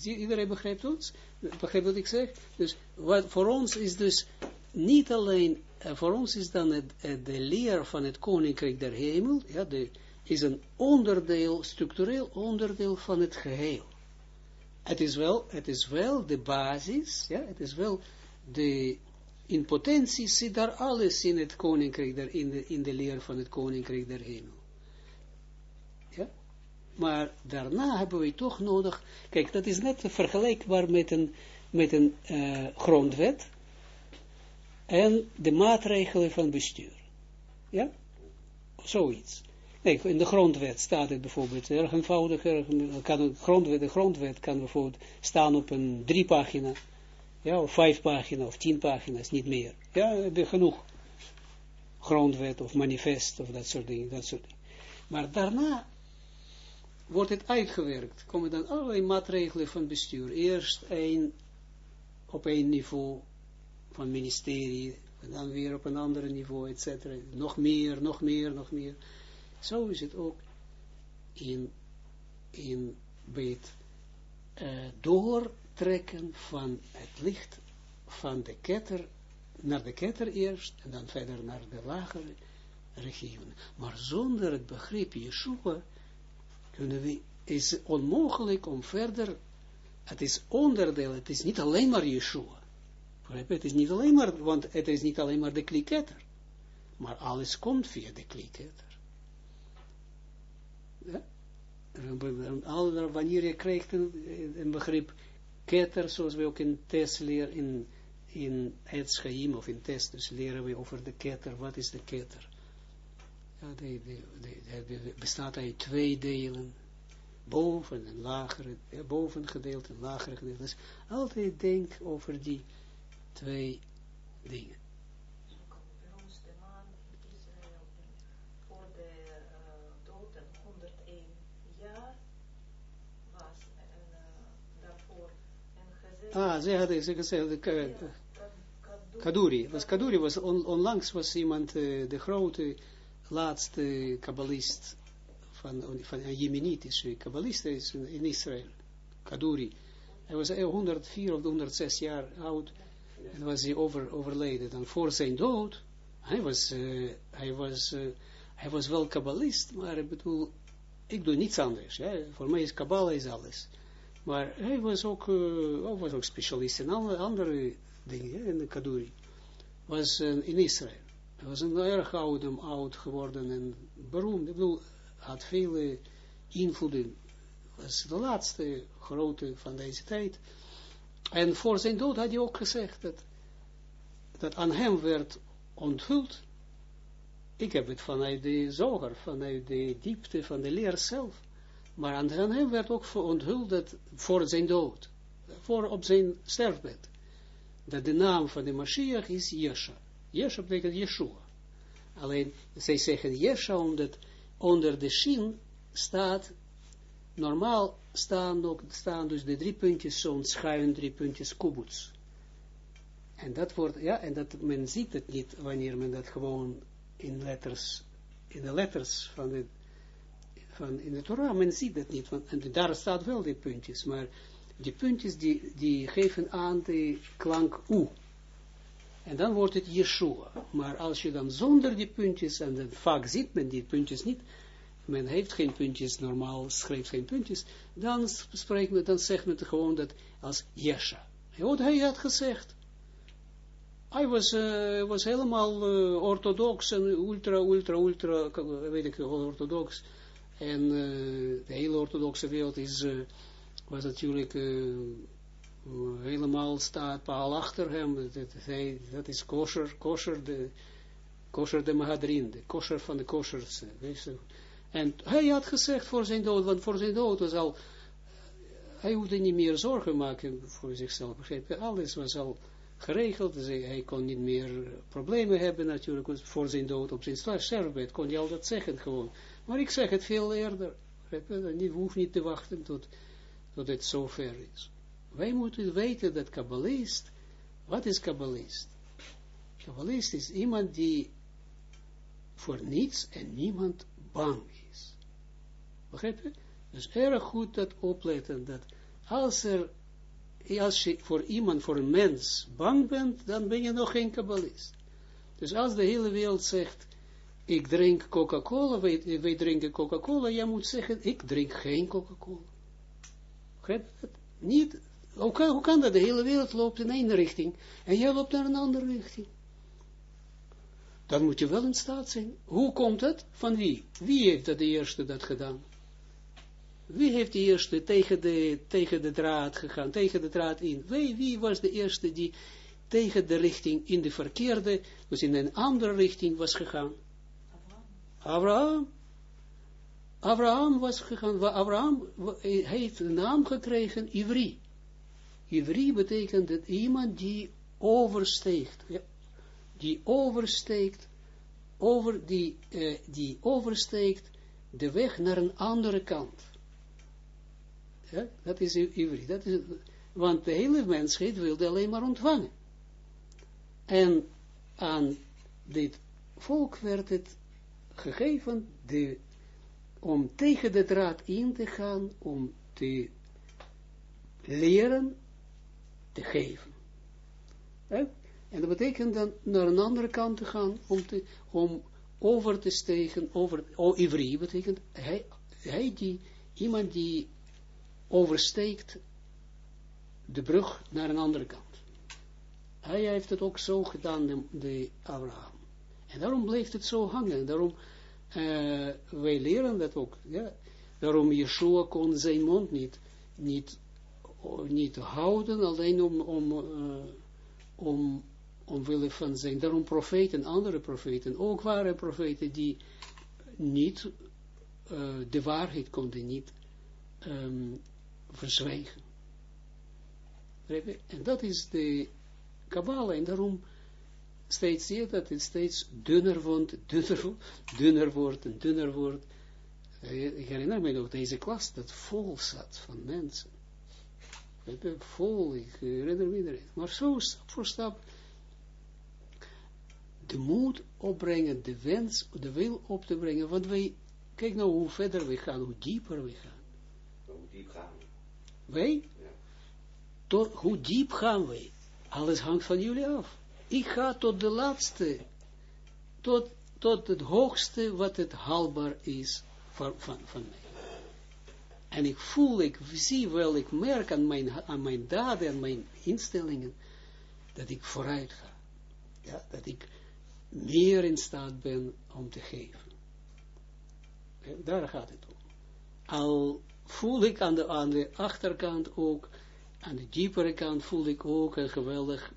iedereen begrijpt ons, begrijpt wat ik zeg? Dus wat voor ons is dus niet alleen, uh, voor ons is dan het, de leer van het koninkrijk der hemel, ja, de, is een onderdeel, structureel onderdeel van het geheel. Het is wel, het is wel de basis, ja, het is wel de, in potentie zit daar alles in het koninkrijk, in, de, in de leer van het koninkrijk der hemel. Ja? Maar daarna hebben we toch nodig, kijk, dat is net vergelijkbaar met een, met een uh, grondwet en de maatregelen van bestuur. Ja? Zoiets. Nee, in de grondwet staat het bijvoorbeeld erg eenvoudig, kan een grondwet, de grondwet kan bijvoorbeeld staan op een drie pagina, ja, of vijf pagina, of tien pagina's, niet meer. Ja, heb je genoeg grondwet of manifest of dat soort dingen, dat soort. Maar daarna wordt het uitgewerkt, komen dan allerlei maatregelen van bestuur. Eerst een, op één niveau van ministerie, en dan weer op een ander niveau, et cetera. Nog meer, nog meer, nog meer. Zo is het ook in, in bij het uh, doortrekken van het licht van de ketter naar de ketter eerst en dan verder naar de lagere regionen. Maar zonder het begrip Yeshua kunnen we, is onmogelijk om verder, het is onderdeel, het is niet alleen maar Yeshua. Het is niet alleen maar, want het is niet alleen maar de kliketter, maar alles komt via de kliketter. Ja? wanneer je krijgt een, begrip ketter, zoals we ook in test leren, in, in het schaim of in test, dus leren we over de ketter, wat is de ketter? Ja, de, de, bestaat uit twee delen, boven en lagere, ja, gedeelte en lagere gedeelte. Dus altijd denk over die twee dingen. Ah, ze hadden ze gezegd, Kaduri, was Kaduri was on, onlangs was iemand, uh, de grote laatste kabbalist van, van een Jemenitische kabbalist is in Israël, Kaduri. Hij was 104 of 106 jaar oud en was hij over, overleden. Dan voor zijn dood, hij was, uh, hij was, hij was wel kabbalist, maar ik bedoel, ik doe niets anders. Ja? Voor mij is Kabbalah is alles. Maar hij was ook, uh, was ook specialist in andere, dingen, in de Kaduri. Was in Israël. Hij was een erg oud, oud geworden en beroemd. Ik bedoel, had vele invloeden. Was de laatste grote van deze tijd. En voor zijn dood had hij ook gezegd dat, dat aan hem werd onthuld. Ik heb het vanuit de zoger, vanuit de diepte van de leer zelf maar aan hem werd ook onthuld dat voor zijn dood, voor op zijn sterfbed, dat de naam van de Mashiach is Yesha. Yesha betekent Yeshua. Alleen, zij zeggen Yesha omdat onder de shin staat, normaal staan, ook, staan dus de drie puntjes, zo'n schuin drie puntjes kubuts. En dat wordt, ja, en dat men ziet het niet wanneer men dat gewoon in letters, in de letters van de van in de Torah, men ziet dat niet, want en daar staat wel die puntjes, maar die puntjes die, die geven aan de klank U. En dan wordt het Yeshua. Maar als je dan zonder die puntjes, en dan vaak ziet men die puntjes niet, men heeft geen puntjes, normaal schrijft geen puntjes, dan spreekt men, dan zegt men gewoon dat als Yesha. Wat hij had gezegd. Hij was, uh, was helemaal uh, orthodox en ultra, ultra, ultra, weet ik wel, orthodox. En uh, de hele orthodoxe wereld is, uh, was natuurlijk uh, helemaal staat paal achter hem. Dat, hij, dat is kosher, kosher de, kosher de Mahadrin, de kosher van de koshers. En hij had gezegd voor zijn dood, want voor zijn dood was al, hij hoefde niet meer zorgen maken voor zichzelf, begrijp je? Alles was al geregeld, dus hij, hij, kon niet meer problemen hebben natuurlijk, voor zijn dood op zijn sterfbed, kon hij al dat zeggen gewoon. Maar ik zeg het veel eerder. Je hoeft niet te wachten tot, tot het zover is. Wij moeten weten dat kabbalist, wat is kabbalist? Kabbalist is iemand die voor niets en niemand bang is. Begrijp je? Dus erg goed dat opletten, dat als er, als je voor iemand, voor een mens bang bent, dan ben je nog geen kabbalist. Dus als de hele wereld zegt, ik drink Coca-Cola, wij, drinken Coca-Cola, jij moet zeggen, ik drink geen Coca-Cola. Dat? Niet, hoe kan, hoe kan dat? De hele wereld loopt in één richting, en jij loopt naar een andere richting. Dan moet je wel in staat zijn. Hoe komt het? Van wie? Wie heeft dat de eerste dat gedaan? Wie heeft de eerste tegen de, tegen de draad gegaan, tegen de draad in? Wie, wie was de eerste die tegen de richting in de verkeerde, dus in een andere richting was gegaan? Abraham. Abraham was gegaan, Abraham heeft een naam gekregen, Ivri. Ivri betekent dat iemand die oversteekt, ja, die oversteekt, over, die, uh, die oversteekt de weg naar een andere kant. Dat is Ivri. Dat is, want de hele mensheid wilde alleen maar ontvangen. En aan dit volk werd het gegeven de, om tegen de draad in te gaan, om te leren te geven. En dat betekent dan naar een andere kant te gaan, om, te, om over te steken, over, oh, betekent, hij, hij die, iemand die oversteekt de brug naar een andere kant. Hij heeft het ook zo gedaan, de Abraham. En daarom bleef het zo hangen. Daarom, uh, wij leren dat ook. Ja? Daarom Yeshua kon zijn mond niet, niet, niet houden, alleen om, om, uh, om, omwille van zijn. Daarom profeten, andere profeten, ook waren profeten die niet uh, de waarheid konden niet um, verzwijgen. En dat is de Kabbalah. En daarom steeds zie je dat het steeds dunner wordt, dunner, dunner wordt en dunner wordt. Ik herinner me nog deze klas dat vol zat van mensen. Vol, ik herinner me erin. Maar zo stap voor stap de moed opbrengen, de wens, de wil op te brengen. Want wij, kijk nou hoe verder we gaan, hoe dieper we gaan. Hoe diep gaan we? Wij? Ja. Tot, hoe diep gaan wij? Alles hangt van jullie af. Ik ga tot de laatste, tot, tot het hoogste wat het haalbaar is van, van, van mij. En ik voel, ik zie wel, ik merk aan mijn, aan mijn daden, en mijn instellingen, dat ik vooruit ga. Ja, dat ik meer in staat ben om te geven. daar gaat het om. Al voel ik aan de, aan de achterkant ook, aan de diepere kant voel ik ook een geweldig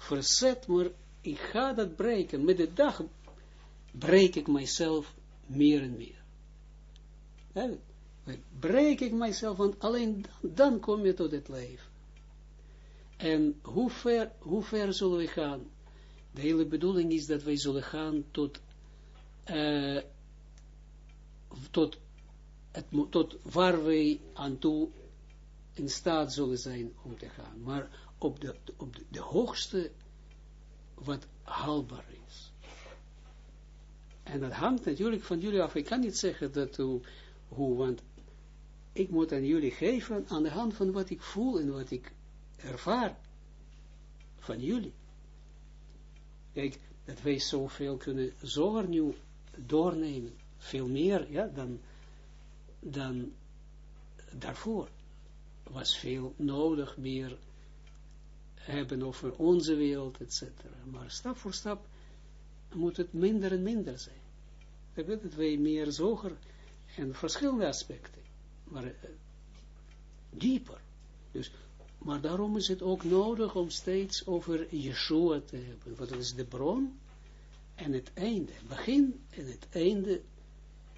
verzet, maar ik ga dat breken. Met de dag breek ik mijzelf meer en meer. Ja, breek ik mijzelf, want alleen dan, kom je tot het leven. En hoe ver, hoe ver zullen we gaan? De hele bedoeling is dat wij zullen gaan tot, uh, tot, tot waar wij aan toe in staat zullen zijn om te gaan. Maar op de, op de, de hoogste wat haalbaar is. En dat hangt natuurlijk van jullie af. Ik kan niet zeggen dat hoe, hoe want ik moet aan jullie geven aan de hand van wat ik voel en wat ik ervaar van jullie. Kijk, dat wij zoveel kunnen zoger nu doornemen, veel meer, ja, dan, dan daarvoor was veel nodig, meer hebben over onze wereld, etc. Maar stap voor stap moet het minder en minder zijn. Dat dat wij meer zoger en verschillende aspecten, maar uh, dieper. Dus, maar daarom is het ook nodig om steeds over Yeshua te hebben, want dat is de bron en het einde, begin en het einde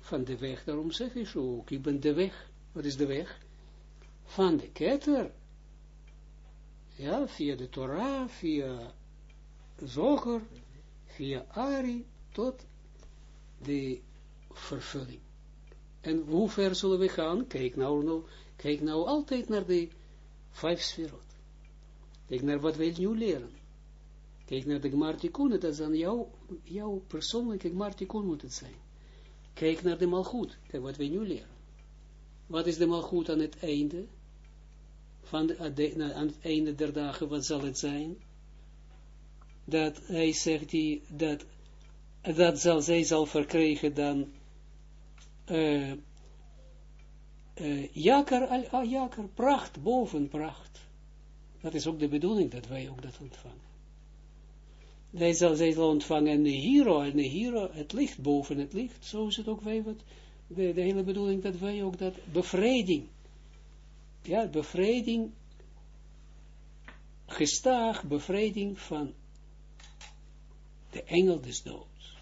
van de weg. Daarom zeg je zo ook, ik ben de weg. Wat is de weg? Van de ketter ja, via de Torah, via Zoger, via Ari, tot de vervulling. En hoe ver zullen we gaan? Kijk nou, nou, kijk nou altijd naar de Vijf sferot. Kijk naar wat wij nu leren. Kijk naar de Gmartikun, dat is aan jou, jouw persoonlijke Gmartikun zijn. Kijk naar de Malchut, kijk wat wij nu leren. Wat is de Malchut aan het einde? Van de, aan het einde der dagen, wat zal het zijn? Dat hij zegt, die, dat, dat zal, zij zal verkrijgen dan uh, uh, jaker al ah, jaker, pracht boven pracht. Dat is ook de bedoeling dat wij ook dat ontvangen. Zij zal, zij zal ontvangen de hero, en de hero, het licht boven het licht. Zo is het ook wij wat, de, de hele bedoeling dat wij ook dat bevrijding, ja, bevrijding, gestaag bevrijding van de engel des doods.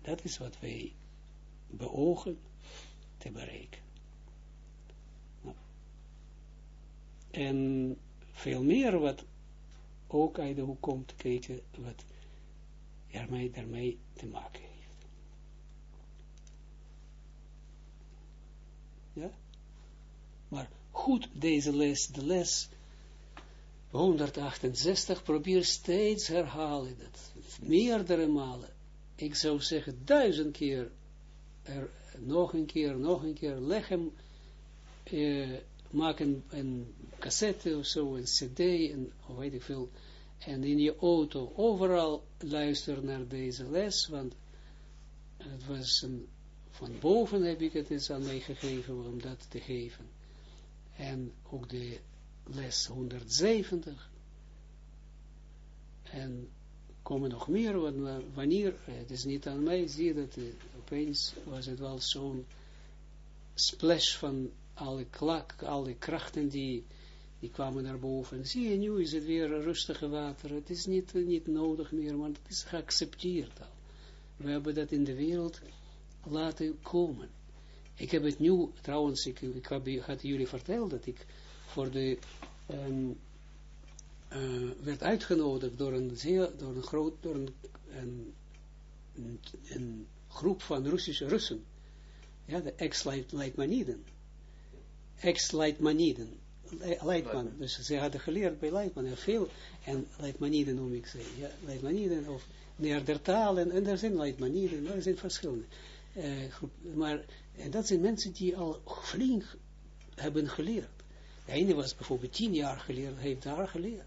Dat is wat wij beogen te bereiken. En veel meer wat ook uit de hoek komt kijken, wat ermee, daarmee te maken heeft. Ja? Maar goed, deze les, de les 168, probeer steeds herhalen dat. Meerdere malen. Ik zou zeggen duizend keer, er, nog een keer, nog een keer, leg hem, eh, maak een, cassette of zo, een cd, en, weet ik veel, en in je auto overal luister naar deze les, want het was een, van boven heb ik het eens aan mij gegeven om dat te geven. En ook de les 170. En komen nog meer, wanneer, het is niet aan mij, zie je dat, uh, opeens was het wel zo'n splash van alle klak, alle krachten die die kwamen naar boven. Zie je, nu is het weer rustige water. Het is niet, niet nodig meer, maar het is geaccepteerd al. We hebben dat in de wereld laten komen. Ik heb het nu, trouwens, ik, ik heb, had jullie verteld dat ik voor de, um, uh, werd uitgenodigd door een zeer, door een groot, door een, een, een, groep van Russische Russen. Ja, de ex-Leitmaniden. Ex-Leitmaniden. Leitman, dus ze hadden geleerd bij Leitman, en veel, en Leitmaniden noem ik ze, ja, Leitmaniden, of Neandertalen, en er zijn Leitmaniden, maar er zijn verschillende. Uh, maar, en dat zijn mensen die al flink hebben geleerd. De ene was bijvoorbeeld tien jaar geleerd, heeft daar geleerd.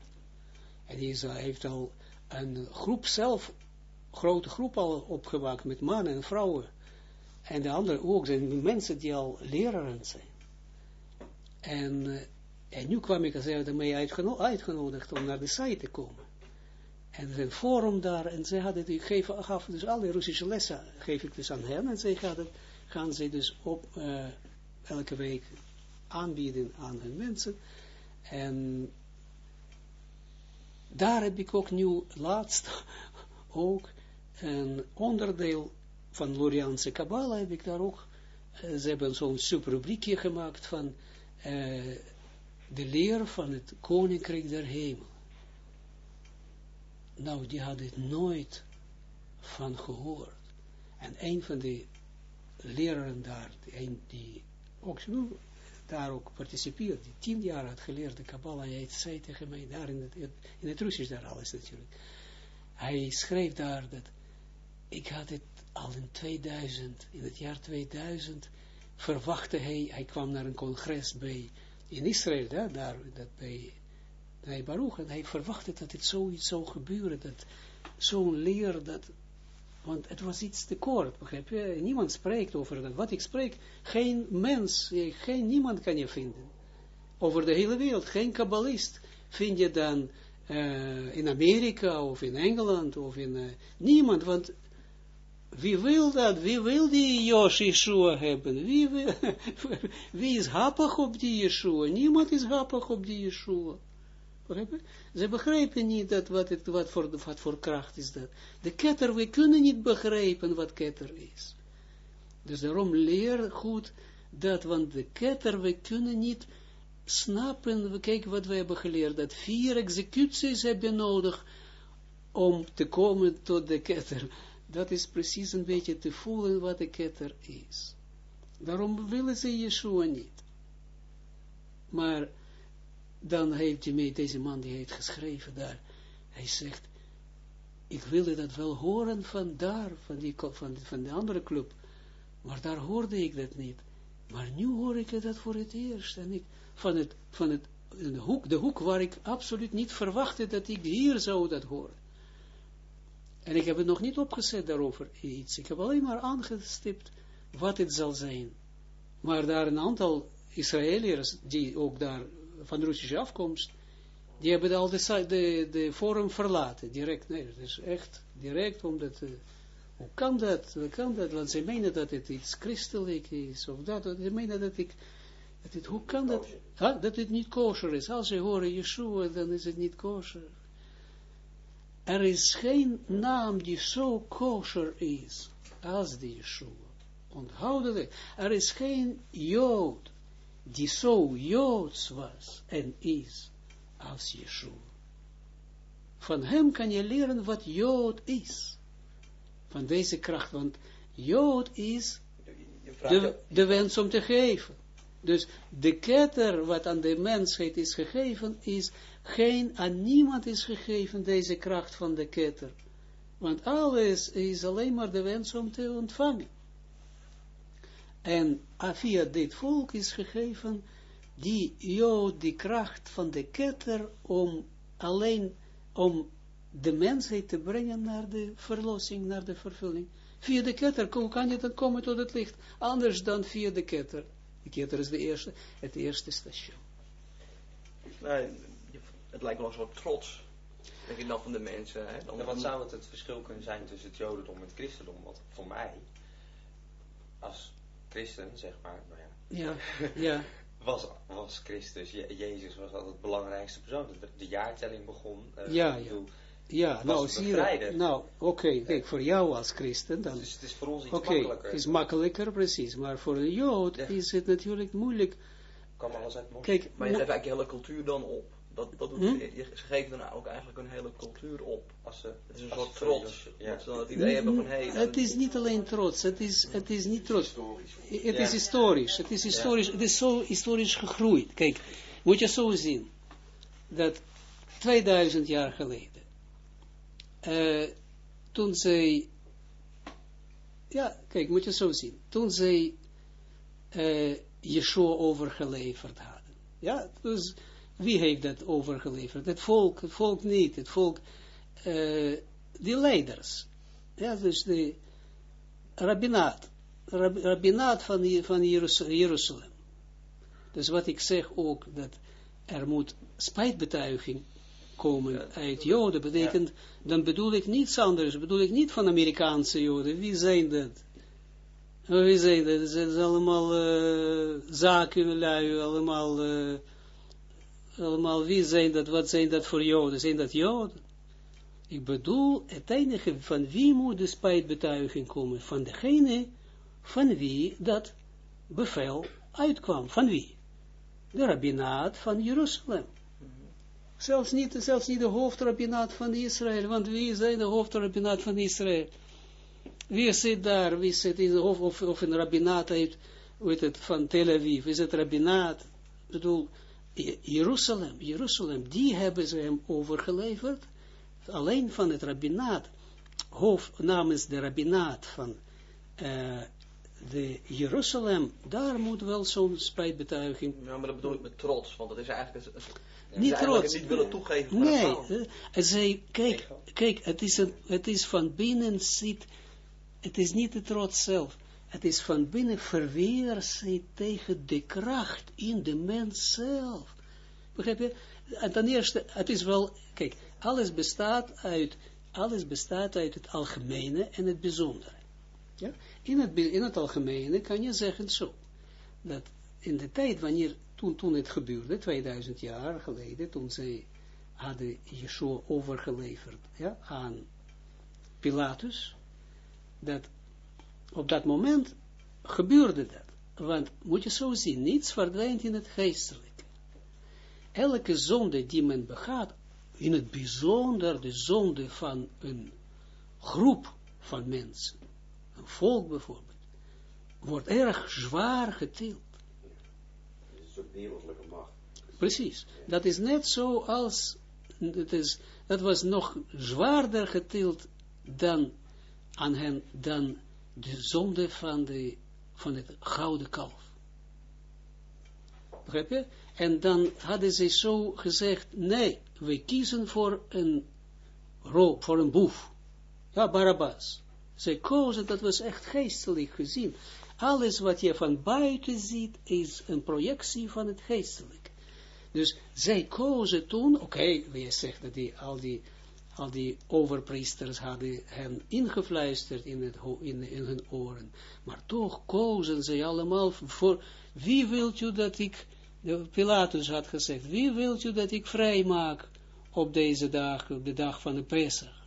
En die is, heeft al een groep zelf, grote groep al opgemaakt met mannen en vrouwen. En de andere ook zijn mensen die al leraren zijn. En uh, en nu kwam ik als ermee uitgeno uitgenodigd om naar de site te komen. En er is een forum daar, en ze hadden, ik geef, gaf dus alle Russische lessen, geef ik dus aan hen, en zij gaan, gaan ze dus op, uh, elke week aanbieden aan hun mensen. En daar heb ik ook nu laatst ook een onderdeel van Loriaanse Kabbalah heb ik daar ook, uh, ze hebben zo'n subrubriekje gemaakt van uh, de leer van het koninkrijk der hemel. Nou, die had het nooit van gehoord. En een van de leraren daar, die, ook daar ook participeert, die tien jaar had geleerd de Kabbalah, hij zei tegen mij, daar in het, in het Russisch daar alles natuurlijk. Hij schreef daar dat, ik had het al in 2000, in het jaar 2000, verwachtte hij, hij kwam naar een congres bij in Israël, ja, daar, dat bij, bij Baruch, en hij verwachtte dat het zoiets zou gebeuren, dat zo'n leer, dat, want het was iets te kort, begrijp je, niemand spreekt over dat, wat ik spreek, geen mens, geen, niemand kan je vinden, over de hele wereld, geen kabbalist, vind je dan uh, in Amerika, of in Engeland, of in, uh, niemand, want wie wil dat? Wie wil die Josh Yeshua hebben? Wie, wie is happig op die Yeshua? Niemand is happig op die Yeshua. Ze begrijpen niet dat wat, voor, kracht is dat. De ketter, we kunnen niet begrijpen wat ketter is. Dus daarom leer goed dat, want de ketter, we kunnen niet snappen, we kijken wat we hebben geleerd, dat vier executies hebben nodig om te komen tot de ketter dat is precies een beetje te voelen wat de ketter is. Daarom willen ze Yeshua niet. Maar dan heeft hij mee, deze man die heeft geschreven daar, hij zegt, ik wilde dat wel horen van daar, van, die, van, van de andere club, maar daar hoorde ik dat niet. Maar nu hoor ik dat voor het eerst, en ik, van het, van het, de hoek, de hoek waar ik absoluut niet verwachtte dat ik hier zou dat horen. En ik heb het nog niet opgezet daarover iets. Ik heb alleen maar aangestipt wat het zal zijn. Maar daar een aantal Israëliërs, die ook daar van Russische afkomst, die hebben al de, de, de forum verlaten, direct. Nee, dat is echt direct, omdat, uh, hoe kan dat, hoe kan dat, want ze menen dat het iets christelijk is, of dat, ze menen dat ik, dat het, hoe kan dat, huh? dat het niet kosher is. Als ze horen Yeshua, dan is het niet kosher. Er is geen naam die zo kosher is, als de Yeshua. Onthoud het, er is geen Jood, die zo Joods was en is, als Yeshua. Van hem kan je leren wat Jood is. Van deze kracht, want Jood is de, de wens om te geven. Dus de ketter wat aan de mensheid is gegeven, is geen, aan niemand is gegeven deze kracht van de ketter. Want alles is alleen maar de wens om te ontvangen. En via dit volk is gegeven die Jood, die kracht van de ketter om alleen om de mensheid te brengen naar de verlossing, naar de vervulling. Via de ketter kan je dan komen tot het licht, anders dan via de ketter. De ketter is de eerste, het eerste station. Nee, het lijkt wel een soort trots, denk ik dan van de mensen. Hè? Dan wat zou het, het verschil kunnen zijn tussen het jodendom en het christendom? Want voor mij, als christen, zeg maar, nou ja, ja, ja. was, was Christus, Je, Jezus was altijd het belangrijkste persoon. De, de jaartelling begon. Uh, ja, ja. Ja, nou, zie je, nou, oké, okay, kijk, voor jou als christen, dan... Dus het is voor ons iets okay, makkelijker. het is makkelijker, precies, maar voor een jood ja. is het natuurlijk moeilijk. Kan alles uit Kijk, maar je geeft eigenlijk je hele cultuur dan op. Dat, dat doet, hm? je, ze geven dan ook eigenlijk een hele cultuur op. Als ze, het is een soort trots. Ja. Dat ze dan het idee hebben van, hey, Het is niet alleen trots, het is, het is niet trots. Het is historisch. Het is historisch, het is zo historisch gegroeid. Kijk, moet je zo zien, dat 2000 jaar geleden, uh, toen zij, ja, kijk, moet je zo zien, toen zij uh, Yeshua overgeleverd hadden. Ja, dus wie heeft dat overgeleverd? Het volk, het volk niet, het volk, uh, die leiders. Ja, dus de rabbinaat, rab, rabbinaat van, van Jeruzalem. Dus wat ik zeg ook, dat er moet spijtbetuiging komen uit Joden, betekent, ja. dan bedoel ik niets anders, bedoel ik niet van Amerikaanse Joden, wie zijn dat? Wie zijn dat? Dat zijn allemaal uh, zakenlui, allemaal, uh, allemaal, wie zijn dat, wat zijn dat voor Joden? Zijn dat Joden? Ik bedoel, het enige van wie moet de spijtbetuiging komen? Van degene van wie dat bevel uitkwam. Van wie? De rabbinaat van Jeruzalem. Zelfs niet, zelfs niet de hoofdrabbinaat van Israël, want wie zijn de hoofdrabbinaat van Israël? Wie zit daar, wie zit in de hoofd, of, een rabbinaat heeft, weet het, van Tel Aviv, is het rabbinaat? Ik bedoel, Jeruzalem, Jeruzalem, die hebben ze hem overgeleverd, alleen van het rabbinaat, hoofd, namens de rabbinaat van uh, de Jeruzalem, daar moet wel zo'n spijtbetuiging. Ja, maar dat bedoel ik met trots, want dat is eigenlijk een, niet trots. niet willen toegeven. Nee, het zei, kijk, kijk, het is, een, het is van binnen zit, het is niet de trots zelf, het is van binnen zit tegen de kracht in de mens zelf. Begrijp je? En ten eerste, het is wel, kijk, alles bestaat uit, alles bestaat uit het algemene en het bijzondere. Ja? In, het, in het algemene kan je zeggen zo, dat in de tijd wanneer, toen, toen het gebeurde, 2000 jaar geleden, toen zij hadden Yeshua overgeleverd ja, aan Pilatus, dat op dat moment gebeurde dat. Want moet je zo zien, niets verdwijnt in het geestelijke. Elke zonde die men begaat, in het bijzonder de zonde van een groep van mensen, een volk bijvoorbeeld, wordt erg zwaar getild. Het is een wereldlijke macht. Precies. Dat is net zo als, het is, dat was nog zwaarder getild dan aan hen, dan de zonde van, de, van het gouden kalf. Begrijp je? En dan hadden ze zo gezegd, nee, we kiezen voor een voor een boef. Ja, Barabbas. Ze kozen, dat was echt geestelijk gezien. Alles wat je van buiten ziet, is een projectie van het geestelijk. Dus zij kozen toen, oké, okay, je zegt dat die, al die, al die overpriesters hadden hen ingefluisterd in, het, in, in hun oren, maar toch kozen zij allemaal voor, wie wilt u dat ik, Pilatus had gezegd, wie wilt u dat ik vrij maak op deze dag, op de dag van de Pesach?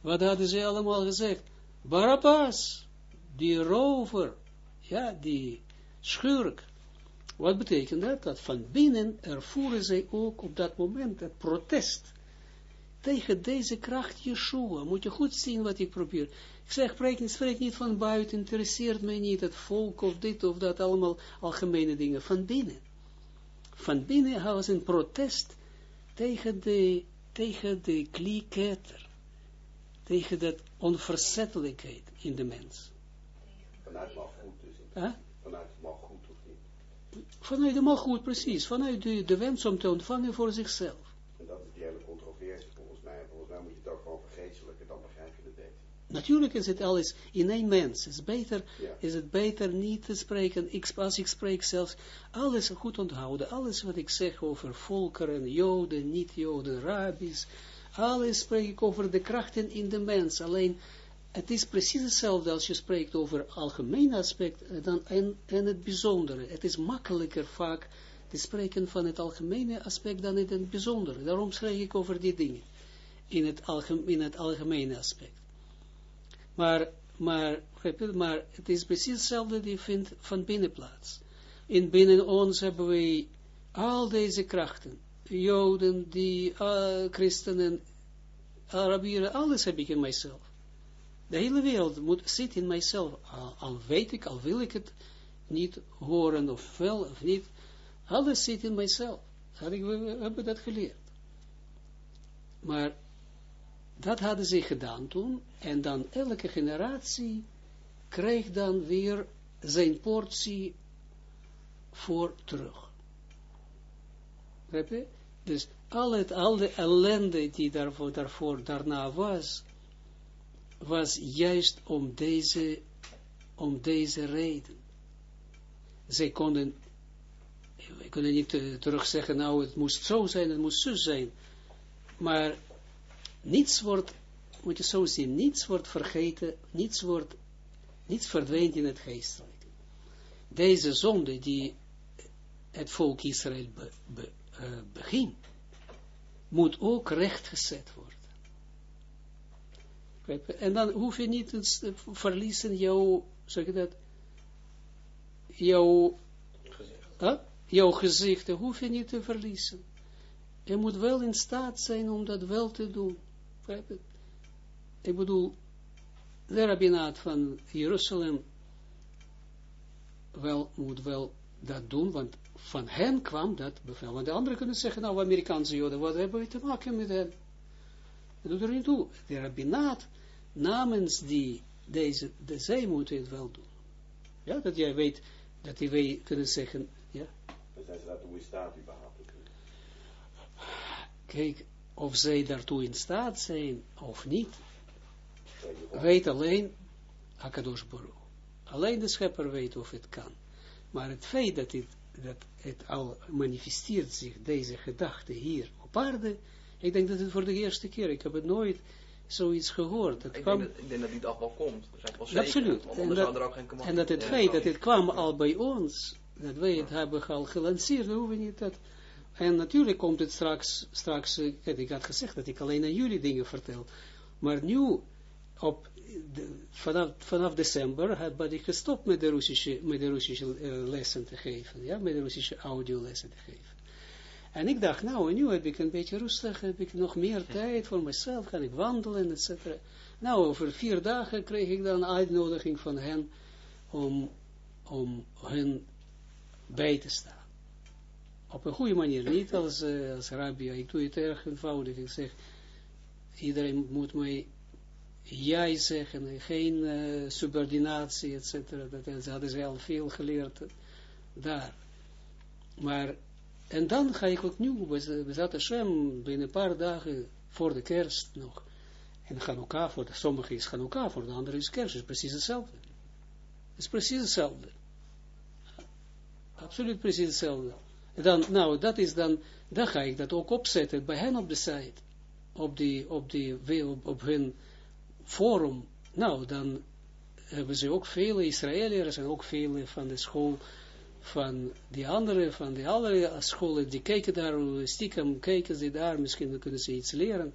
Wat hadden ze allemaal gezegd? Barabbas, die rover, ja, die schurk. Wat betekent dat? Dat van binnen ervoeren zij ook op dat moment het protest tegen deze kracht Yeshua. Moet je goed zien wat ik probeer. Ik zeg, spreek spreek niet van buiten, interesseert mij niet het volk of dit of dat, allemaal algemene dingen. Van binnen. Van binnen houden ze een protest tegen de, tegen de klieketter. Tegen dat onverzettelijkheid in de mens. Vanuit malgoed dus. Huh? Vanuit malgoed of niet? Vanuit de malgoed, precies. Vanuit de, de wens om te ontvangen voor zichzelf. En dat is die hele controversie volgens mij. Volgens mij moet je het ook gewoon vergeestelijken, dan begrijp je het beter. Natuurlijk is het alles in één mens. Is, beter, Ja. is het beter niet te spreken. Ik, als ik spreek zelfs, alles goed onthouden. Alles wat ik zeg over volkeren, joden, niet-joden, rabbis. Alles spreek ik over de krachten in de mens. Alleen, het is precies hetzelfde als je spreekt over algemeen aspect eh, dan, en, en het bijzondere. Het is makkelijker vaak te spreken van het algemene aspect dan in het bijzondere. Daarom spreek ik over die dingen. In het, algem, in het algemene aspect. Maar, maar, maar het is precies hetzelfde die vindt van binnen plaats. In binnen ons hebben wij al deze krachten. Joden, die uh, christenen, Arabieren, alles heb ik in mijzelf. De hele wereld moet, zit in mijzelf. Al, al weet ik, al wil ik het niet horen of wel of niet. Alles zit in mijzelf. We hebben dat geleerd. Maar dat hadden ze gedaan toen. En dan elke generatie kreeg dan weer zijn portie voor terug. Dus al, het, al de ellende die daarvoor, daarvoor daarna was, was juist om deze, om deze reden. Zij konden, kunnen niet uh, terug zeggen, nou het moest zo zijn, het moest zo zijn. Maar niets wordt, moet je zo zien, niets wordt vergeten, niets wordt, niets verdwijnt in het geestelijke. Deze zonde die het volk Israël be, be, uh, begint, moet ook rechtgezet worden. En dan hoef je niet te verliezen jouw, zeg je dat, jouw Gezicht. huh? jouw gezicht, hoef je niet te verliezen. Je moet wel in staat zijn om dat wel te doen. Ik bedoel, de rabbinaat van Jeruzalem wel, moet wel dat doen, want van hen kwam dat bevel. Want de anderen kunnen zeggen, nou, Amerikaanse joden, wat hebben we te maken met hen? Dat doet er niet toe. De rabbinaat, namens die, deze, de, zij moeten het wel doen. Ja, dat jij weet, dat die wij kunnen zeggen, ja. In staat überhaupt? Kijk, of zij daartoe in staat zijn, of niet, Weet alleen Hakadosh Baruch. Alleen de schepper weet of het kan. Maar het feit dat het, dat het al manifesteert zich, deze gedachte hier op aarde, ik denk dat het voor de eerste keer, ik heb het nooit zoiets gehoord. Het Ik, kwam, denk dat, ik denk dat die dag wel komt. Dat is wel zeker. Absoluut. En dat- zou er ook geen command en dat het Ja, feit dat het kwam al bij ons, dat wij het hebben al gelanceerd, we hoeven niet dat. En natuurlijk komt het straks, straks eh, ik had gezegd dat ik alleen aan jullie dingen vertel, maar nu, op, de, vanaf, vanaf december, heb, ben ik gestopt met de Russische, met de Russische eh, lessen te geven, ja, met de Russische audiolessen te geven. En ik dacht, nou, nu heb ik een beetje rustig, heb ik nog meer tijd voor mezelf, kan ik wandelen, et cetera. Nou, over vier dagen kreeg ik dan een uitnodiging van hen om, om hen bij te staan. Op een goede manier, niet als, uh, als rabbi. Ik doe het erg eenvoudig. Ik zeg, iedereen moet mij jij zeggen, geen uh, subordinatie, etc. Dat hadden ze al veel geleerd daar. Maar, en dan ga ik nu, we zaten Hashem, binnen een paar dagen voor de kerst nog, en Hanukkah, voor de, sommige is Hanukkah, voor de andere is kerst, is precies hetzelfde. Het is precies hetzelfde. Absoluut precies hetzelfde. Dan, nou, dat is dan, dan ga ik dat ook opzetten bij hen op de site, op die, op die, op, op hun forum. Nou, dan hebben ze ook vele Israëliërs en ook vele van de school van die andere, van die andere scholen, die kijken daar, stiekem kijken ze daar, misschien kunnen ze iets leren,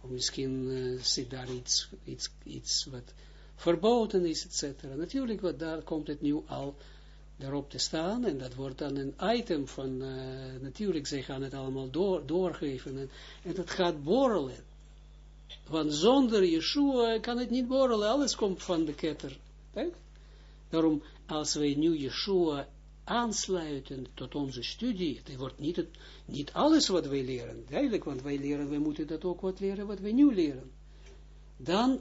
of misschien uh, zit daar iets, iets, iets wat verboden is, etc. Natuurlijk, wat daar komt het nu al daarop te staan, en dat wordt dan een item van, uh, natuurlijk, zij gaan het allemaal door, doorgeven, en, en dat gaat borrelen. Want zonder Yeshua kan het niet borrelen, alles komt van de ketter. Daarom, als wij nu Yeshua aansluiten tot onze studie, het wordt niet, het, niet alles wat wij leren, duidelijk, want wij leren, wij moeten dat ook wat leren wat wij nu leren. Dan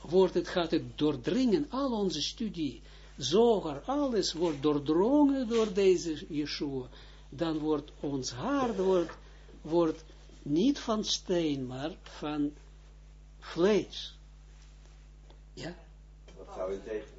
wordt het, gaat het doordringen, al onze studie, zoger, alles wordt doordrongen door deze Yeshua. Dan wordt ons hart, wordt, wordt niet van steen, maar van vlees. Ja? Wat zou je tegen